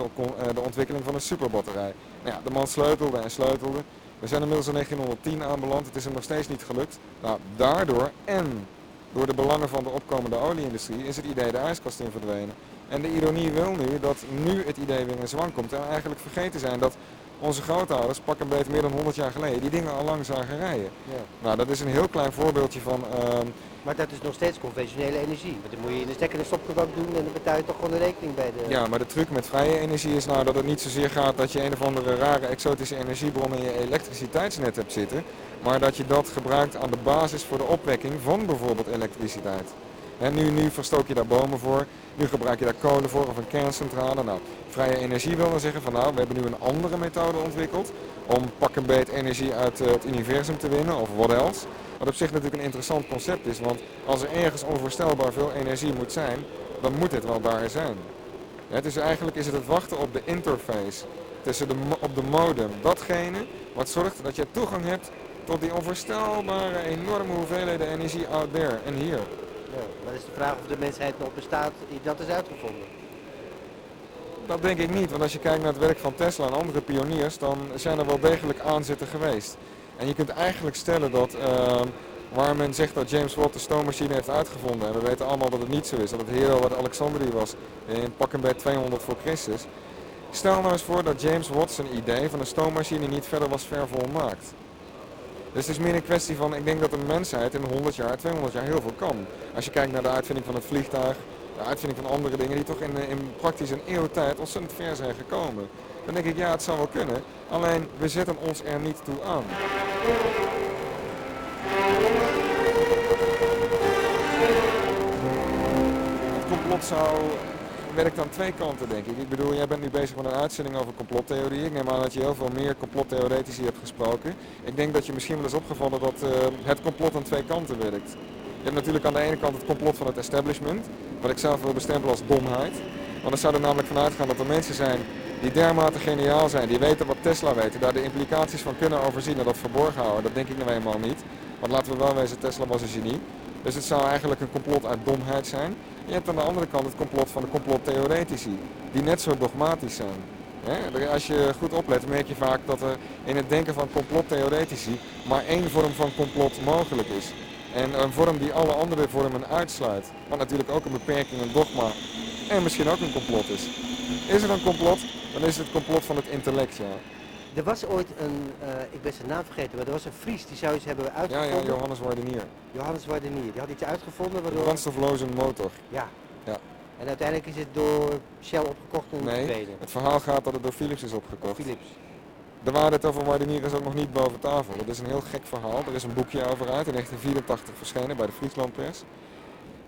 de, ontwikkeling van een superbatterij. Nou ja, de man sleutelde en sleutelde. We zijn inmiddels in 1910 aanbeland, het is hem nog steeds niet gelukt. Nou, daardoor en door de belangen van de opkomende olieindustrie is het idee de ijskast in verdwenen. En de ironie wil nu dat nu het idee weer in zwang komt en eigenlijk vergeten zijn dat onze grootouders, pak een beetje meer dan 100 jaar geleden, die dingen al lang zagen rijden. Ja. Nou, dat is een heel klein voorbeeldje van ehm, Maar dat is nog steeds conventionele energie. Want dan moet je in de stekker en stopcontact doen en dan betaal je toch gewoon de rekening bij de... Ja, maar de truc met vrije energie is nou dat het niet zozeer gaat dat je een of andere rare exotische energiebron in je elektriciteitsnet hebt zitten, maar dat je dat gebruikt aan de basis voor de opwekking van bijvoorbeeld elektriciteit. En nu, nu verstook je daar bomen voor, nu gebruik je daar kolen voor of een kerncentrale. Nou, vrije energie wil dan zeggen van nou, we hebben nu een andere methode ontwikkeld om pak een beet energie uit eh, het universum te winnen of what else. Wat op zich natuurlijk een interessant concept is, want als er ergens onvoorstelbaar veel energie moet zijn, dan moet het wel daar zijn. Ja, dus eigenlijk is het het wachten op de interface tussen de, op de modem, datgene wat zorgt dat je toegang hebt tot die onvoorstelbare enorme hoeveelheden energie out there en hier. Maar is de vraag of de mensheid nog bestaat die dat is uitgevonden. Dat denk ik niet, want als je kijkt naar het werk van Tesla en andere pioniers, dan zijn er wel degelijk aanzetten geweest. En je kunt eigenlijk stellen dat ehm, waar men zegt dat James Watt de stoommachine heeft uitgevonden, en we weten allemaal dat het niet zo is, dat het Hero uit Alexandrië was in pak een bij 200 voor Christus. Stel nou eens voor dat James Watt zijn idee van een stoommachine niet verder was ver volmaakt. Dus het is meer een kwestie van, ik denk dat de mensheid in 100 jaar, 200 jaar heel veel kan. Als je kijkt naar de uitvinding van het vliegtuig, de uitvinding van andere dingen die toch in, eh, in praktisch een eeuw tijd ontzettend ver zijn gekomen. Dan denk ik, ja, het zou wel kunnen. Alleen, we zetten ons er niet toe aan. Het complot zou werkt aan twee kanten, denk ik. Ik bedoel, jij bent nu bezig met een uitzending over complottheorie. Ik neem aan dat je heel veel meer complottheoretici hebt gesproken. Ik denk dat je misschien wel is opgevallen dat eh, het complot aan twee kanten werkt. Je hebt natuurlijk aan de ene kant het complot van het establishment, wat ik zelf wil bestempelen als domheid. Want er zou er namelijk vanuit gaan dat er mensen zijn die dermate geniaal zijn, die weten wat Tesla weet, daar de implicaties van kunnen overzien en dat verborgen houden. Dat denk ik nou eenmaal niet. Want laten we wel wezen, Tesla was een genie. Dus het zou eigenlijk een complot uit domheid zijn. Je hebt aan de andere kant het complot van de complottheoretici, die net zo dogmatisch zijn. Als je goed oplet, merk je vaak dat er in het denken van complottheoretici maar één vorm van complot mogelijk is. En een vorm die alle andere vormen uitsluit. Wat natuurlijk ook een beperking, een dogma en misschien ook een complot is. Is er een complot, dan is het complot van het intellect, ja. Er was ooit een, eh, ik ben zijn naam vergeten, maar er was een Fries die zou iets hebben Ja, uitgevonden. ja, Johannes Wardenier. Johannes Wardenier. Die had iets uitgevonden De waardoor... brandstofloze motor. Ja. Ja. En uiteindelijk is het door Shell opgekocht en Nee, verdwenen. het verhaal gaat dat het door Philips is opgekocht. Philips. De waarheid over Wardenier is ook nog niet boven tafel. Dat is een heel gek verhaal. Er is een boekje over uit, in 1984 verschenen bij de Frieslandpers.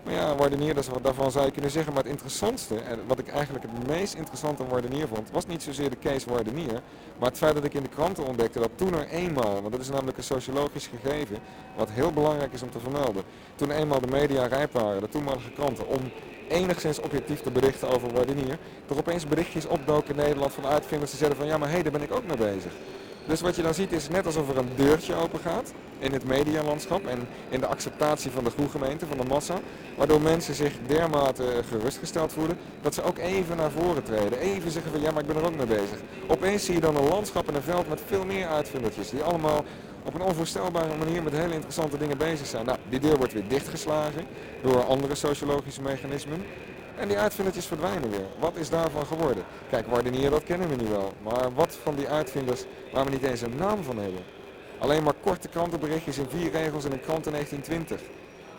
Maar ja, wat daarvan zou je kunnen zeggen. Maar het interessantste, en wat ik eigenlijk het meest interessant aan Wardenier vond, was niet zozeer de case Wardenier, maar het feit dat ik in de kranten ontdekte dat toen er eenmaal, want dat is namelijk een sociologisch gegeven, wat heel belangrijk is om te vermelden, toen eenmaal de media rijp waren, de toenmalige kranten, om enigszins objectief te berichten over Wardenier, er opeens berichtjes opdoken in Nederland van uitvinders die zeiden van ja, maar hé, hey, daar ben ik ook mee bezig. Dus wat je dan ziet is net alsof er een deurtje open gaat in het medialandschap en in de acceptatie van de groegemeente, van de massa, waardoor mensen zich dermate gerustgesteld voelen dat ze ook even naar voren treden, even zeggen van ja, maar ik ben er ook mee bezig. Opeens zie je dan een landschap en een veld met veel meer uitvindertjes die allemaal op een onvoorstelbare manier met hele interessante dingen bezig zijn. Nou, die deur wordt weer dichtgeslagen door andere sociologische mechanismen. En die uitvindertjes verdwijnen weer. Wat is daarvan geworden? Kijk, Wardenier, dat kennen we nu wel. Maar wat van die uitvinders waar we niet eens een naam van hebben? Alleen maar korte krantenberichtjes in vier regels in een krant in 1920.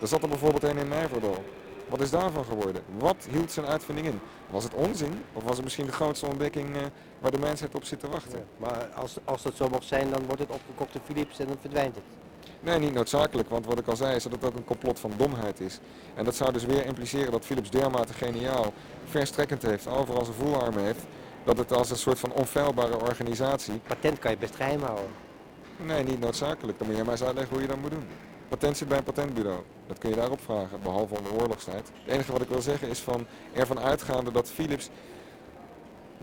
Er zat er bijvoorbeeld een in Nijverdal. Wat is daarvan geworden? Wat hield zijn uitvinding in? Was het onzin? Of was het misschien de grootste ontdekking eh, waar de mensheid op zit te wachten? Maar als, als dat zo mocht zijn, dan wordt het opgekocht door Philips en dan verdwijnt het. Nee, niet noodzakelijk, want wat ik al zei is dat het ook een complot van domheid is. En dat zou dus weer impliceren dat Philips dermate geniaal, verstrekkend heeft, overal zijn voelarmen heeft, dat het als een soort van onfeilbare organisatie... Patent kan je best geheim houden. Nee, niet noodzakelijk. Dan moet je maar eens uitleggen hoe je dat moet doen. Patent zit bij een patentbureau. Dat kun je daarop vragen, behalve onder oorlogstijd. Het enige wat ik wil zeggen is van ervan uitgaande dat Philips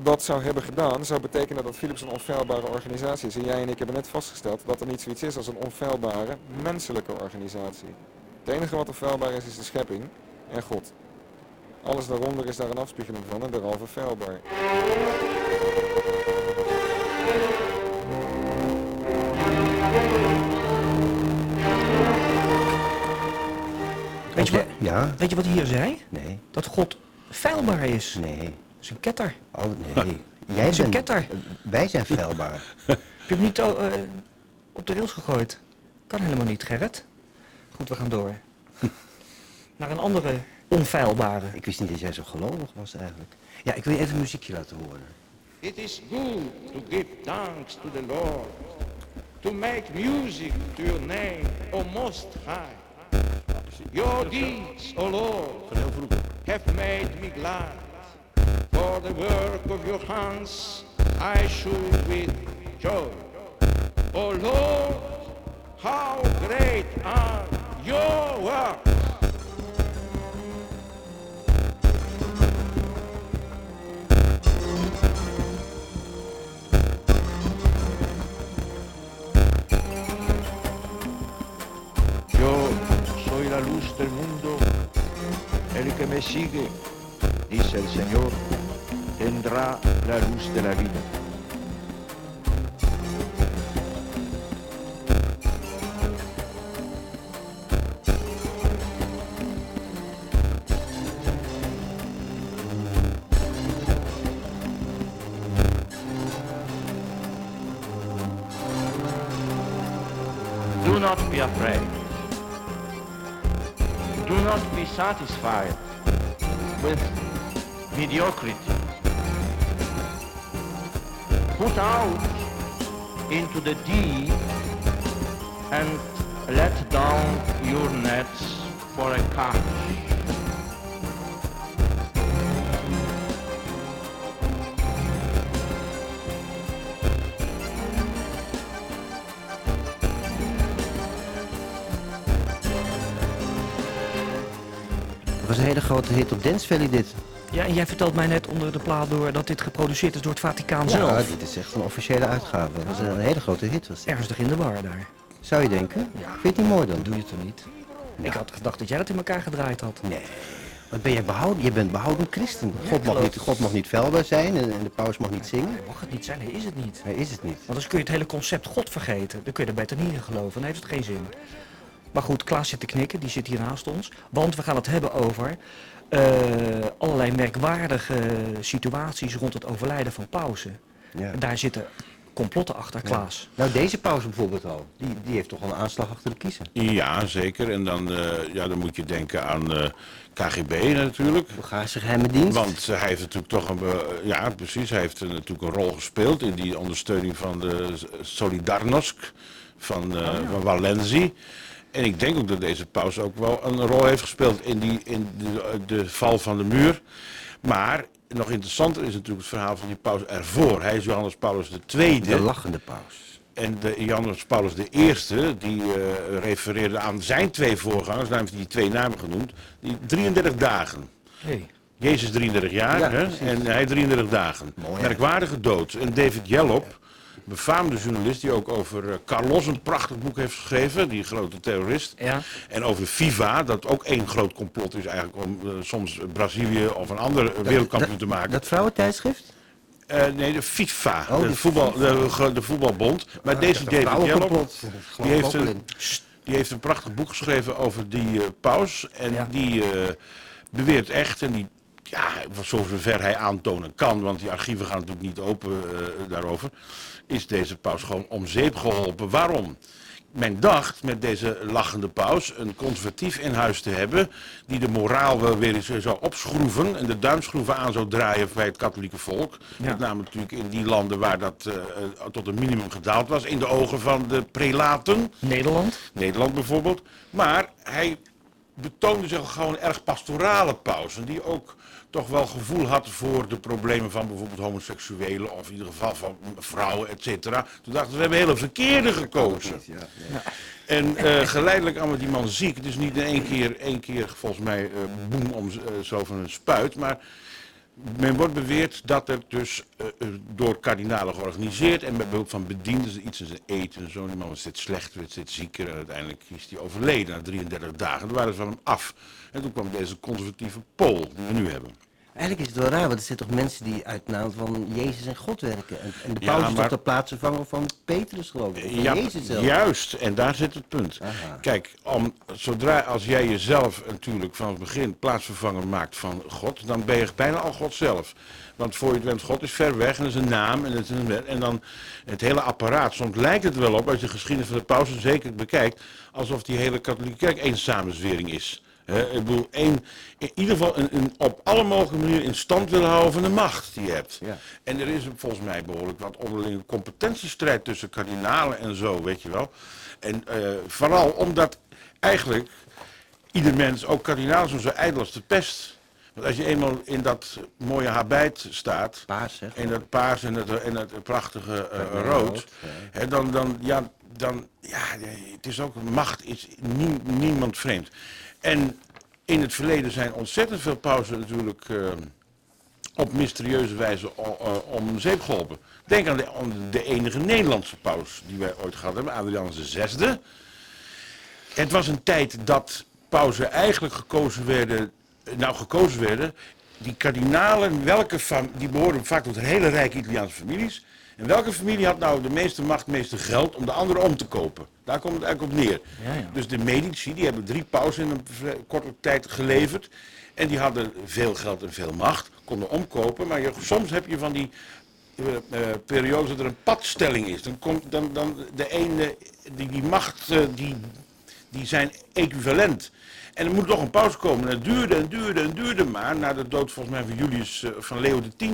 dat zou hebben gedaan, zou betekenen dat Philips een onfeilbare organisatie is. En jij en ik hebben net vastgesteld dat er niet zoiets is als een onfeilbare menselijke organisatie. Het enige wat onfeilbaar is, is de schepping en God. Alles daaronder is daar een afspiegeling van en derhalve feilbaar. Weet je, wat, Ja? weet je wat hij hier zei? Nee. Dat God feilbaar is. Nee. Is een ketter. Oh, nee. Jij is een bent- ketter. Wij zijn feilbaar. Heb je hem niet eh, op de rails gegooid? Kan helemaal niet, Gerrit. Goed, we gaan door. Naar een andere onfeilbare. Ik wist niet dat jij zo gelovig was eigenlijk. Ja, ik wil je even een muziekje laten horen. It is good to give thanks to the Lord, to make music to your name, O Most High. Your deeds, O Lord, have made me glad. For the work of your hands I should with joy. O Lord, how great are your works! Yo soy la luz del mundo, el que me sigue, dice el Señor, tendrá la luz de la vida. Do not be afraid. Do not be satisfied with mediocrity. Put out into the deep and let down your nets for a catch. Dat was een hele grote hit op Dance Valley dit. Ja, en jij vertelt mij net onder de plaat door dat dit geproduceerd is door het Vaticaan Ja, zelf. dit is echt een officiële uitgave. Dat was een hele grote hit. Was dit. Ernstig in de war daar. Zou je denken? Ja. Vind je het niet mooi dan? Doe je het er niet. Ik had gedacht dat jij dat in elkaar gedraaid had. Nee. Wat ben jij behouden? Je bent behouden christen. Ja, God, mag niet, God mag niet velbaar zijn en, en de paus mag niet zingen. Mag het niet zijn? Nee, is het niet. Hij is het niet. Want anders kun je het hele concept God vergeten. Dan kun je er beter niet in geloven. Dan heeft het geen zin. Maar goed, Klaas zit te knikken. Die zit hier naast ons. Want we gaan het hebben over eh, allerlei merkwaardige situaties rond het overlijden van pausen. Ja. Daar zitten complotten achter, Ja. Klaas. Nou, deze paus bijvoorbeeld al. Die, die heeft toch wel een aanslag achter de kiezen. Ja, zeker. En dan, eh, ja, dan moet je denken aan eh, KGB natuurlijk. Bulgaarse geheime dienst. Want hij heeft natuurlijk toch een, ja precies, hij heeft natuurlijk een rol gespeeld in die ondersteuning van de Solidarnosc van, eh van Walenzi. En ik denk ook dat deze paus ook wel een rol heeft gespeeld in, die, in de, de val van de muur. Maar nog interessanter is natuurlijk het verhaal van die paus ervoor. Hij is Johannes Paulus II. De lachende paus. En de Johannes Paulus I, die eh, refereerde aan zijn twee voorgangers, daarom heeft hij die twee namen genoemd, die 33 dagen. Hey. Jezus 33 jaar Ja, hè? en hij 33 dagen. Mooi? Merkwaardige dood. En David Jellop, befaamde journalist die ook over eh, Carlos een prachtig boek heeft geschreven, die grote terrorist. Ja. En over FIFA, dat ook één groot complot is eigenlijk om eh, soms Brazilië of een ander eh, wereldkampioen te maken. Dat vrouwentijdschrift? Nee, de FIFA, Oh, de, voetbal, de, voetbalbond. Maar Ah, deze David die heeft, een, die heeft een prachtig boek geschreven over die paus. En Ja. die beweert echt, en die, ja, voor zover hij aantonen kan, want die archieven gaan natuurlijk niet open eh, daarover, is deze paus gewoon om zeep geholpen. Waarom? Men dacht met deze lachende paus een conservatief in huis te hebben die de moraal wel weer eens zou opschroeven en de duimschroeven aan zou draaien bij het katholieke volk. Ja. Met name natuurlijk in die landen waar dat eh, eh, tot een minimum gedaald was, in de ogen van de prelaten. Nederland? Nederland bijvoorbeeld. Maar hij betoonde zich gewoon erg pastorale paus. En die ook toch wel gevoel had voor de problemen van bijvoorbeeld homoseksuelen. Of in ieder geval van vrouwen, et cetera. Toen dachten we, we hebben hele verkeerde gekozen. En eh, geleidelijk allemaal die man ziek. Is niet in één keer, één keer volgens mij eh boem om eh, zo van een spuit. Maar men wordt beweerd dat er dus eh, eh, door kardinalen georganiseerd en met behulp van bedienden ze iets in zijn eten en zo. Die man was steeds slechter, werd steeds zieker en uiteindelijk is hij overleden na 33 dagen. Toen waren ze van hem af. En toen kwam deze conservatieve Pool die we nu hebben. Eigenlijk is het wel raar, want er zijn toch mensen die uit naam van Jezus en God werken. En, en de Ja, paus is maar- toch de plaatsvervanger van Petrus, geloof ik. Ja, Jezus zelf. juist. En daar zit het punt. Aha. Kijk, om, zodra als jij jezelf natuurlijk van het begin plaatsvervanger maakt van God, dan ben je bijna al God zelf. Want voor je het went, God is ver weg en dat is een naam en, is een, en dan het hele apparaat. Soms lijkt het wel op, als je de geschiedenis van de pauze zeker bekijkt, alsof die hele katholieke kerk één samenzwering is. Ik bedoel, één, in ieder geval een, een op alle mogelijke manieren in stand willen houden van de macht die je hebt. Ja. En er is volgens mij behoorlijk wat onderlinge competentiestrijd tussen kardinalen en zo, weet je wel. En eh, vooral omdat eigenlijk ieder mens, ook kardinaal, zo ijdel als de pest. Want als je eenmaal in dat mooie habijt staat, Paars, hè? in dat paars en het, en het prachtige eh, rood, hè, dan, dan, ja, dan, ja, het is ook, macht is nie- niemand vreemd. En in het verleden zijn ontzettend veel pauzen natuurlijk eh, op mysterieuze wijze eh, om zeep geholpen. Denk aan de, aan de enige Nederlandse paus die wij ooit gehad hebben, Adrianus VI. Het was een tijd dat pauzen eigenlijk gekozen werden, nou gekozen werden, die kardinalen, welke die behoorden vaak tot hele rijke Italiaanse families. En welke familie had nou de meeste macht, het meeste geld om de andere om te kopen? Daar komt het eigenlijk op neer. Ja, ja. Dus de Medici, die hebben drie pauzen in een korte tijd geleverd. En die hadden veel geld en veel macht, konden omkopen. Maar je, soms heb je van die eh, periodes dat er een padstelling is. Dan komt dan, dan de ene, die, die macht, eh, die, die zijn equivalent. En er moet toch een pauze komen. En het duurde en duurde en duurde maar. Na de dood volgens mij van Julius eh, van Leo X.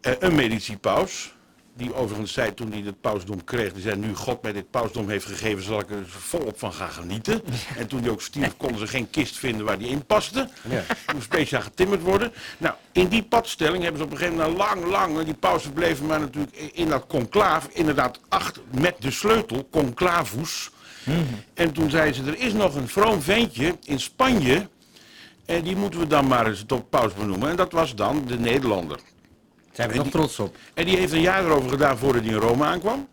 eh, een Medici-paus. Die overigens zei toen hij het pausdom kreeg. Die zei nu God mij dit pausdom heeft gegeven. Zal ik er volop van gaan genieten. En toen hij ook stierf konden ze geen kist vinden waar die in paste. Ja. Moest speciaal getimmerd worden. Nou, in die padstelling hebben ze op een gegeven moment lang, lang, en die pausen bleven maar natuurlijk in dat conclaaf, inderdaad acht met de sleutel, conclavus. En toen zeiden ze, er is nog een vroom ventje in Spanje, en die moeten we dan maar eens tot paus benoemen. En dat was dan de Nederlander. Zijn we En nog die- trots op. En die heeft een jaar erover gedaan voordat hij in Rome aankwam.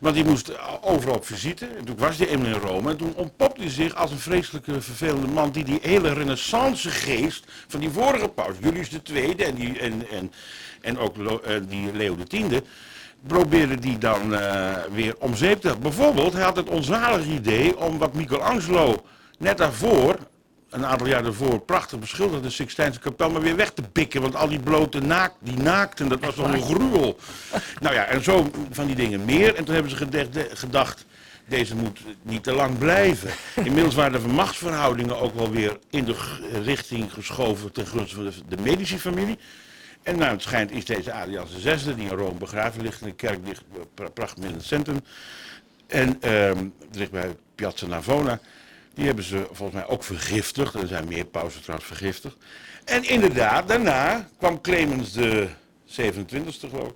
Want die moest overal op visite. En toen was hij eenmaal in Rome. En toen ontpopte hij zich als een vreselijke vervelende man die die hele renaissance geest van die vorige paus, Julius II en, die, en, en, en ook eh, die Leo X, probeerde die dan eh, weer om zeep te Bijvoorbeeld, hij had het onzalige idee om wat Michelangelo net daarvoor, een aantal jaar daarvoor, prachtig beschilderde Sixtijnse kapel, maar weer weg te pikken. Want al die blote naak, die naakten, dat was toch een gruwel. nou ja, en zo van die dingen meer. En toen hebben ze gedacht, gedacht deze moet niet te lang blijven. Inmiddels waren de machtsverhoudingen ook wel weer in de richting geschoven ten gunste van de, de Medici-familie. En nou, het schijnt is deze Adriaan VI, die in Rome begraven ligt, in een kerk ligt pra- prachtig in het centrum. En ehm ligt bij Piazza Navona. Die hebben ze volgens mij ook vergiftigd. Er zijn meer pausen trouwens vergiftigd. En inderdaad, daarna kwam Clemens de 27e geloof.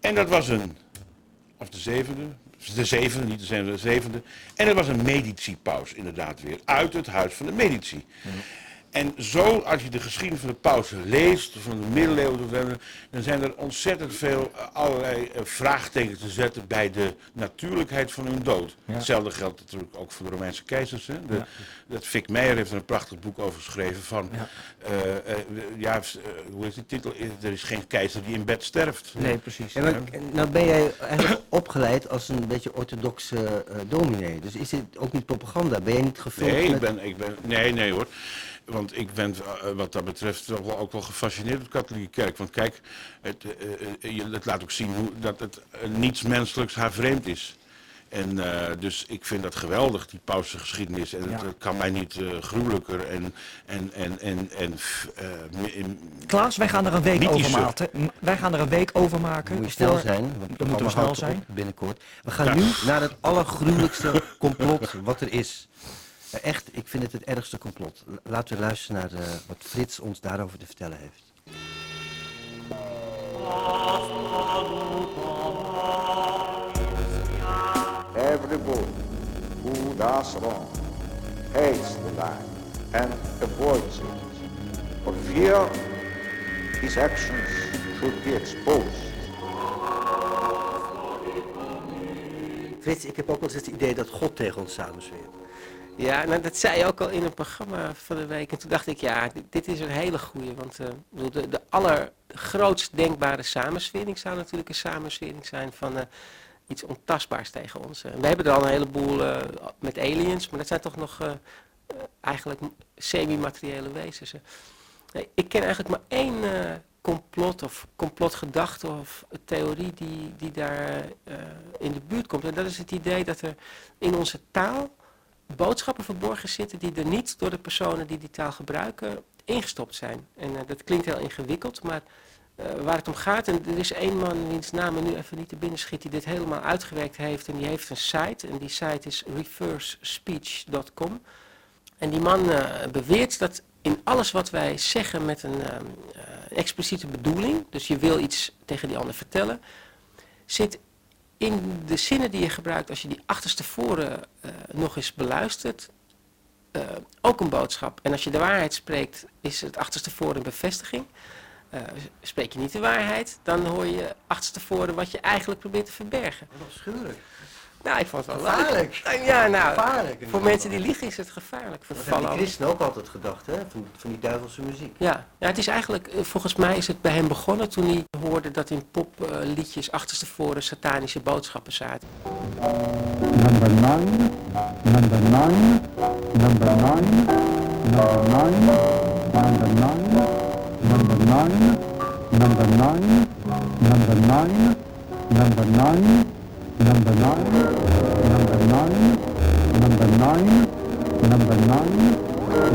En dat was een, of de zevende, de zevende, niet de zevende, de zevende. En dat was een Medici-paus inderdaad weer, uit het huis van de Medici. En zo, als je de geschiedenis van de pausen leest, van de middeleeuwen, dan zijn er ontzettend veel eh, allerlei eh, vraagtekens te zetten bij de natuurlijkheid van hun dood. Ja. Hetzelfde geldt natuurlijk ook voor de Romeinse keizers. Hè? De, Ja. dat Vic Meijer heeft er een prachtig boek over geschreven van, Ja. eh, eh, ja, hoe is die titel? Er is geen keizer die in bed sterft. Nee, precies. En maar, nou ben jij eigenlijk opgeleid als een beetje orthodoxe eh, dominee. Dus is dit ook niet propaganda? Ben jij niet gevuld Nee, ik ben, ik ben, nee, nee hoor. Want ik ben eh, wat dat betreft toch wel, ook wel gefascineerd door de katholieke kerk. Want kijk, het, eh, eh, je- het laat ook zien hoe, dat het niets menselijks haar vreemd is. En eh, dus ik vind dat geweldig, die pausengeschiedenis. En het Ja. kan mij niet eh, gruwelijker en, en, en, en, en eh, in- Klaas, wij gaan er een week over maken. Wij gaan er een week over maken. Moet je snel zijn, want het Dan moeten we snel zijn. op binnenkort. We gaan Ja. nu naar het allergruwelijkste complot wat er is. Echt, ik vind het het ergste complot. Laten we luisteren naar eh, wat Frits ons daarover te vertellen heeft. Every boy who does wrong hates the lie and avoids it. For fear his actions should be exposed. Frits, ik heb ook wel eens het idee dat God tegen ons samensweert. Ja, nou, dat zei je ook al in een programma van de week. En toen dacht ik, ja, dit, is een hele goeie. Want eh, de, de allergrootst denkbare samenswering zou natuurlijk een samenswering zijn van eh, iets ontastbaars tegen ons. En we hebben er al een heleboel eh, met aliens, maar dat zijn toch nog eh, eh, eigenlijk semi-materiële wezens. Nee, ik ken eigenlijk maar één eh, complot of complotgedachte of theorie die, die daar eh, in de buurt komt. En dat is het idee dat er in onze taal boodschappen verborgen zitten die er niet door de personen die die taal gebruiken ingestopt zijn. En eh, dat klinkt heel ingewikkeld, maar eh, waar het om gaat, en er is één man wiens naam nu even niet te binnen schiet, die dit helemaal uitgewerkt heeft en die heeft een site en die site is reversespeech.com. En die man eh, beweert dat in alles wat wij zeggen met een ehm, eh, expliciete bedoeling, dus je wil iets tegen die ander vertellen, zit in de zinnen die je gebruikt, als je die achterstevoren eh nog eens beluistert, eh, ook een boodschap. En als je de waarheid spreekt, is het achterstevoren een bevestiging. Eh, spreek je niet de waarheid, dan hoor je achterstevoren wat je eigenlijk probeert te verbergen. Wat afschuwelijk. Nou, ik vond het wel Gevaarlijk. leuk. Ja, nou, Gevaarlijk, voor mensen die liegen is het gevaarlijk. Dat Voor hebben die christenen ook altijd gedacht, hè? Van, van die duivelse muziek. Ja, ja, het is eigenlijk, eh, volgens mij is het bij hem begonnen toen hij hoorde dat in popliedjes achterstevoren satanische boodschappen zaten. Number nine, number nine, number nine, number nine, number nine, number nine, number nine, number nine, number nine, number nine, number nine, number nine, number nine,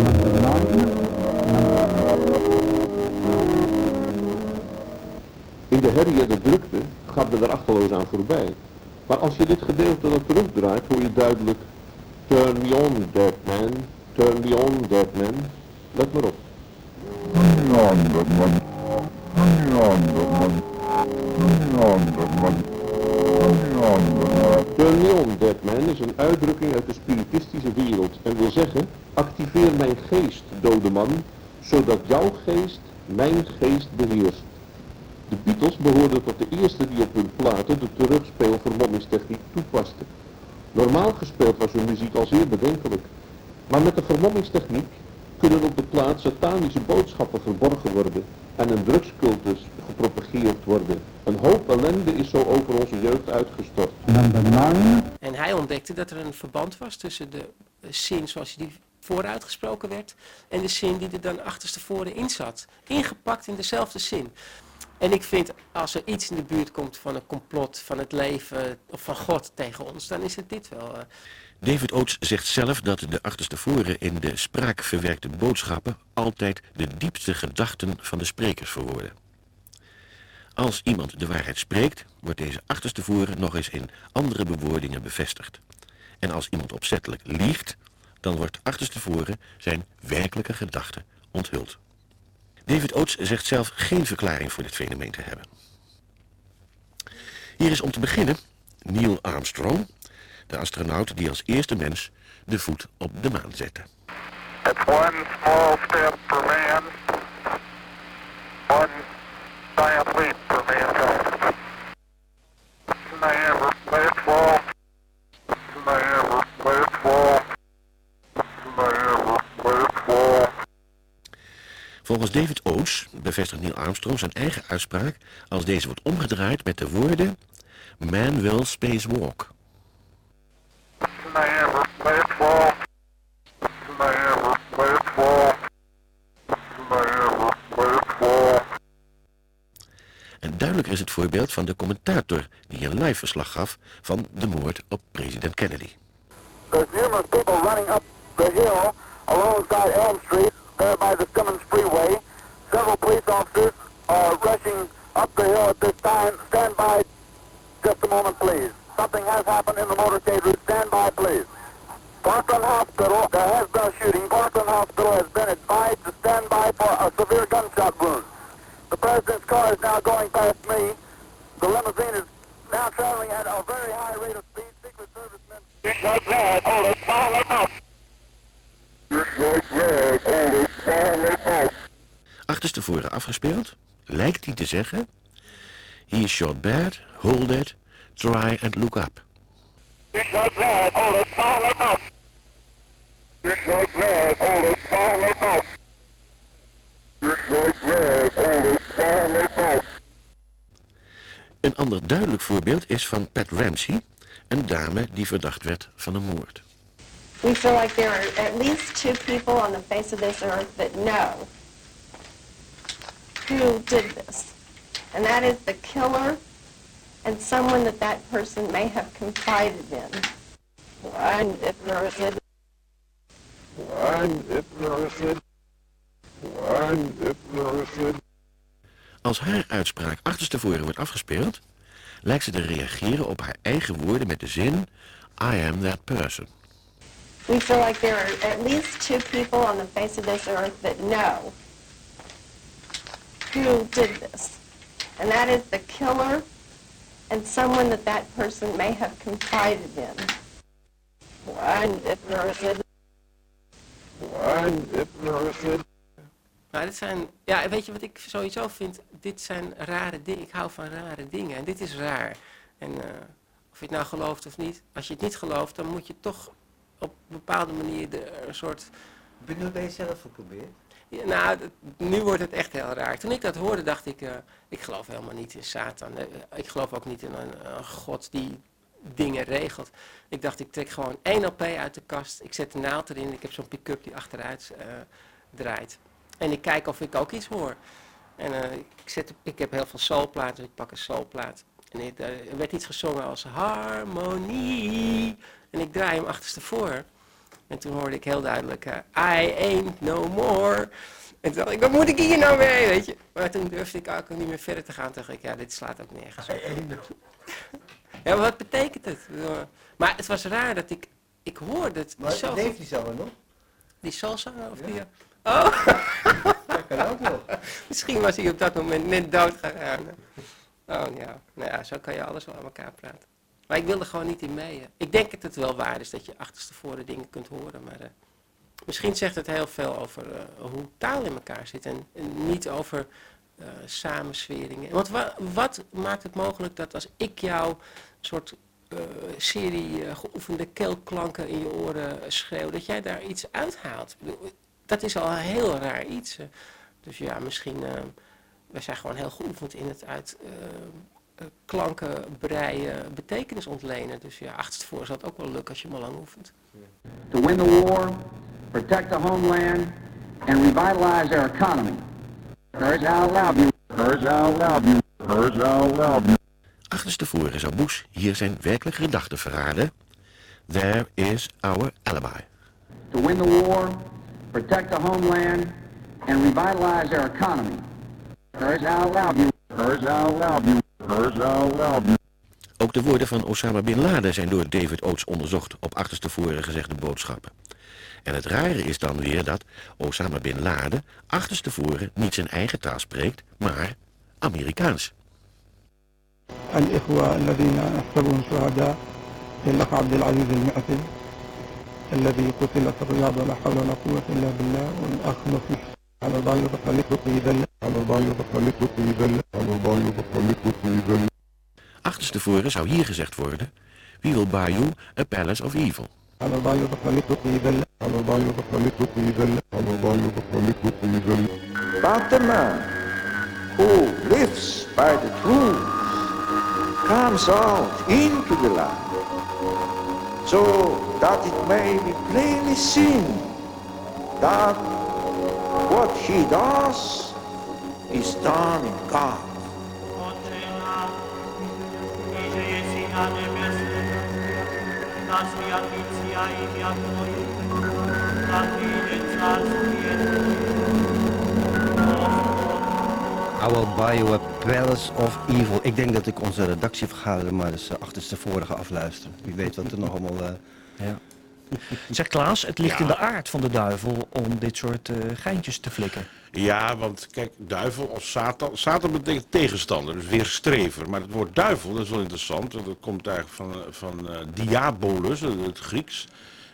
number nine, In de herrie en de drukte gaat men er achterloos aan voorbij. Maar als je dit gedeelte dan terugdraait, hoor je duidelijk Turn me on, dead man, turn me on, dead man. Let maar op. Turn me on, dead man is een uitdrukking uit de spiritistische wereld en wil zeggen, activeer mijn geest, dode man, zodat jouw geest mijn geest beheerst. De Beatles behoorden tot de eerste die op hun platen de terugspeelvermommingstechniek toepasten. Normaal gespeeld was hun muziek al zeer bedenkelijk. Maar met de vermommingstechniek kunnen op de plaat satanische boodschappen verborgen worden en een drugscultus gepropageerd worden. Een hoop ellende is zo over onze jeugd uitgestort. En hij ontdekte dat er een verband was tussen de zin zoals die vooruitgesproken werd en de zin die er dan achterstevoren in zat. Ingepakt in dezelfde zin. En ik vind, als er iets in de buurt komt van een complot van het leven of van God tegen ons, dan is het dit wel. eh. David Oates zegt zelf dat de achterstevoren in de spraak verwerkte boodschappen altijd de diepste gedachten van de sprekers verwoorden. Als iemand de waarheid spreekt, wordt deze achterstevoren nog eens in andere bewoordingen bevestigd. En als iemand opzettelijk liegt, dan wordt achterstevoren zijn werkelijke gedachte onthuld. David Oates zegt zelf geen verklaring voor dit fenomeen te hebben. Hier is om te beginnen Neil Armstrong, de astronaut die als eerste mens de voet op de maan zette. It's one small step for man, one giant leap for mankind. Never. Never. Never. Volgens David Oates bevestigt Neil Armstrong zijn eigen uitspraak als deze wordt omgedraaid met de woorden Man will spacewalk. Never let it fall. Never let it fall. Never let it fall. En duidelijker is het voorbeeld van de commentator die een live verslag gaf van de moord op president Kennedy. There's numerous people running up the hill alongside Elm Street, there by the Simmons Freeway. Several police officers are rushing up the hill at this time. Stand by just a moment, please. Something has happened in the motorcade route. Stand by, please. Parkland Hospital, there has been a shooting. Parkland Hospital has been advised to stand by for a severe gunshot wound. The president's car is now going past me. The limousine is now traveling at a very high rate of speed. Secret Service men. Like that, hold it, it up. Achterstevoren afgespeeld lijkt hij te zeggen He shot bad, hold it, try and look up. Like that, hold it, it up. Like that, hold it, it up. Like that, hold it, it up. Een ander duidelijk voorbeeld is van Pat Ramsey, een dame die verdacht werd van een moord. We feel like there are at least two people on the face of this earth that know who did this. And that is the killer and someone that that person may have confided in. One, a One it. One it. Als haar uitspraak achterstevoren wordt afgespeeld, lijkt ze te reageren op haar eigen woorden met de zin I am that person. We feel like there are at least two people on the face of this earth that know who did this. And that is the killer and someone that that person may have confided in. One, if there is a One if there is it. Maar dit zijn, ja, weet je wat ik sowieso vind? Dit zijn rare dingen. Ik hou van rare dingen. En dit is raar. En eh, of je het nou gelooft of niet. Als je het niet gelooft, dan moet je toch op een bepaalde manier de, een soort... Ben je dat bij jezelf geprobeerd? Ja, nou, dat- nu wordt het echt heel raar. Toen ik dat hoorde, dacht ik, eh, ik geloof helemaal niet in Satan. Eh, Ik geloof ook niet in een, een God die dingen regelt. Ik dacht, ik trek gewoon één LP uit de kast. Ik zet de naald erin. Ik heb zo'n pick-up die achteruit eh, draait. En ik kijk of ik ook iets hoor. En eh, ik, zet, ik heb heel veel soulplaten, dus ik pak een soulplaat. En ik- er werd iets gezongen als harmonie. En ik draai hem achterstevoor. En toen hoorde ik heel duidelijk, eh, I ain't no more. En toen dacht ik, wat moet ik hier nou mee, weet je. Maar toen durfde ik ook niet meer verder te gaan. Toen dacht ik, ja, dit slaat ook nergens op. Ja, maar wat betekent het? Maar het was raar dat ik, ik hoorde het Maar zo. leeft die zanger nog? Die soulzanger of die... Oh! Dat kan ook nog. Misschien was hij op dat moment net dood gegaan. Oh ja, nou ja, zo kan je alles wel aan elkaar praten. Maar ik wilde gewoon niet in mee. Ik denk dat het wel waar is dat je achterstevoren dingen kunt horen. Maar eh, misschien zegt het heel veel over eh, hoe taal in elkaar zit. En, niet over eh, samensweringen. Want wa- wat maakt het mogelijk dat als ik jou een soort serie geoefende keelklanken in je oren schreeuw, dat jij daar iets uithaalt? Dat is al een heel raar iets. eh. Dus ja, misschien, eh wij zijn gewoon heel geoefend in het uit eh, klanken breien, betekenis ontlenen. Dus ja, achterstevoren zal het ook wel lukken als je hem al lang oefent. to win the war, protect the homeland, and revitalize our economy. Courage out loud, you. Courage out loud, you. Courage out loud, you. Achterstevoren zou Bush hier zijn werkelijke gedachten verraden. There is our alibi. To win the war, protect the homeland, and revitalize our economy. Courage out loud, you. Courage out loud, you. Courage out loud, you. Ook de woorden van Osama Bin Laden zijn door David Oates onderzocht op achterstevoren gezegde boodschappen. En het rare is dan weer dat Osama Bin Laden achterstevoren niet zijn eigen taal spreekt, maar Amerikaans. الإخوة الذين يحسبون شهداء الأخ عبد العزيز المعتز الذي قتل في الرياض ولا حول ولا قوة إلا بالله والأخ نصيح على ضاير خليفة في ذلة على ضاير خليفة في ذلة على ضاير خليفة في ذلة Achterstevoren zou hier gezegd worden: We will buy you a palace of evil. على ضاير خليفة في ذلة على ضاير خليفة في ذلة على ضاير خليفة في ذلة But the man who lives by the truth comes out into the light, So that it may be plainly seen that what he does is done in God. I will buy you a palace of evil. Ik denk dat ik onze redactievergadering maar eens uh, achterstevoren ga afluisteren. Wie weet wat er nog allemaal... eh, Ja. Zeg Klaas, het ligt Ja. in de aard van de duivel om dit soort eh, geintjes te flikken. Ja, want kijk, duivel of Satan. Satan betekent tegenstander, dus weerstrever. Maar het woord duivel, dat is wel interessant. want Dat komt eigenlijk van, eh, van eh, diabolus, eh, het Grieks.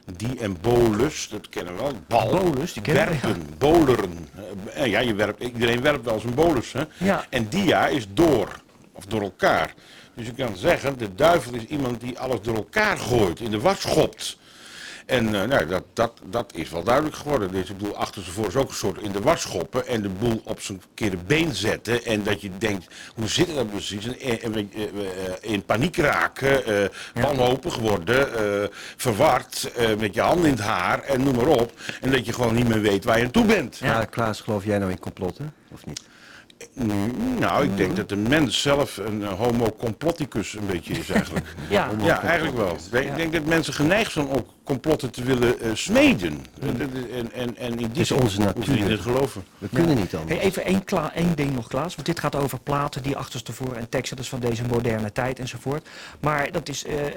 Die en bolus, dat kennen we wel. Bal, Bolus, die kennen we, werpen, boleren. Eh, ja, je werpt, iedereen werpt wel eens een bolus. Hè? Ja. En dia is door, of door elkaar. Dus je kan zeggen, de duivel is iemand die alles door elkaar gooit, in de was schopt. En eh, nou, dat, dat, dat is wel duidelijk geworden. Dus ik bedoel, achter voor is ook een soort in de was schoppen en de boel op zijn verkeerde been zetten. En dat je denkt, hoe zit het nou precies? En, en, en, eh, eh, in paniek raken, eh wanhopig worden, eh, verward, eh, met je hand in het haar en noem maar op. En dat je gewoon niet meer weet waar je aan toe bent. Ja, Klaas, geloof jij nou in complotten? Of niet? Mm, Nou, ik denk dat de mens zelf een eh, homo comploticus een beetje is eigenlijk. Ja. ja eigenlijk wel. Ik denk, ik denk dat mensen geneigd zijn om complotten te willen eh, smeden. En, en, en, en in die Het is zin onze natuur. niet te geloven. We kunnen niet anders. Hey, even één, kla- één ding nog, Klaas. Want dit gaat over platen die achterstevoren en teksten dus van deze moderne tijd enzovoort. Maar dat is, eh, eh,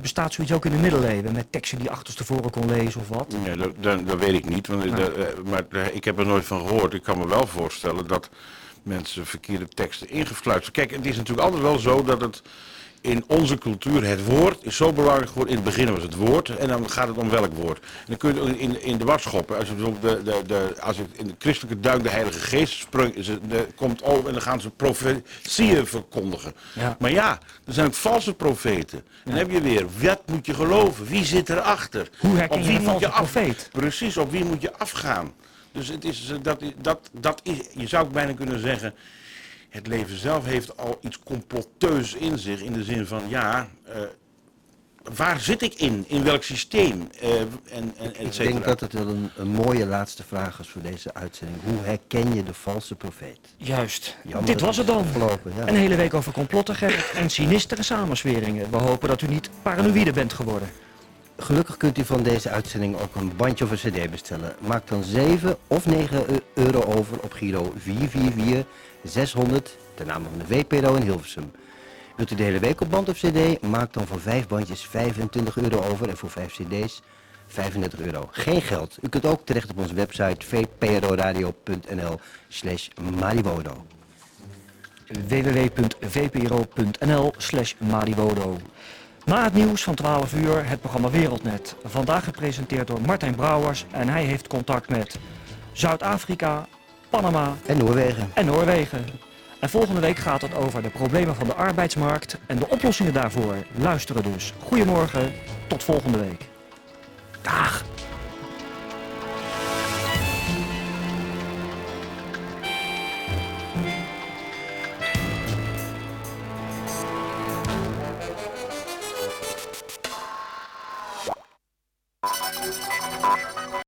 bestaat zoiets ook in de middeleeuwen met teksten die achterstevoren kon lezen of wat? Ja, dat, dat, dat weet ik niet, want, Nee. dat, eh, maar ik heb er nooit van gehoord. Ik kan me wel voorstellen dat mensen verkeerde teksten ingefluisterd. Kijk, het is natuurlijk altijd wel zo dat het in onze cultuur, het woord is zo belangrijk geworden. In het begin was het woord en dan gaat het om welk woord. En dan kun je het in, in de was schoppen. Als je bijvoorbeeld de, de, de, als je in de christelijke duik de Heilige Geest sprong, is het- de, komt over en dan gaan ze profetieën verkondigen. Ja. Maar ja, er zijn ook valse profeten. Dan heb je weer, wat moet je geloven? Wie zit erachter? Hoe herken Op je wie moet je af- profeet? Precies, op wie moet je afgaan? Dus het is, eh, dat, is- dat, dat is, je zou bijna kunnen zeggen, het leven zelf heeft al iets comploteus in zich. In de zin van, ja, eh, waar zit ik in? In welk systeem? Eh, en, en, et Ik denk dat het wel een, een mooie laatste vraag is voor deze uitzending. Hoe herken je de valse profeet? Juist. Jammer Dit was het dan. ja. Een hele week over complotten, Gerrit, en sinistere samensweringen. We hopen dat u niet paranoïde bent geworden. Gelukkig kunt u van deze uitzending ook een bandje of een cd bestellen. Maak dan 7 of 9 eu- euro over op Giro 444 600 ten name van de VPRO in Hilversum. Wilt u de hele week op band of cd? Maak dan voor 5 bandjes 25 euro over en voor 5 cd's 35 euro. Geen geld. U kunt ook terecht op onze website vproradio.nl slash marivodo. www.vpro.nl slash maribodo. Na het nieuws van 12 uur het programma Wereldnet. Vandaag gepresenteerd door Martijn Brouwers en hij heeft contact met Zuid-Afrika, Panama En Noorwegen. en Noorwegen. En volgende week gaat het over de problemen van de arbeidsmarkt en de oplossingen daarvoor. Luisteren dus. Goedemorgen, tot volgende week. Dag.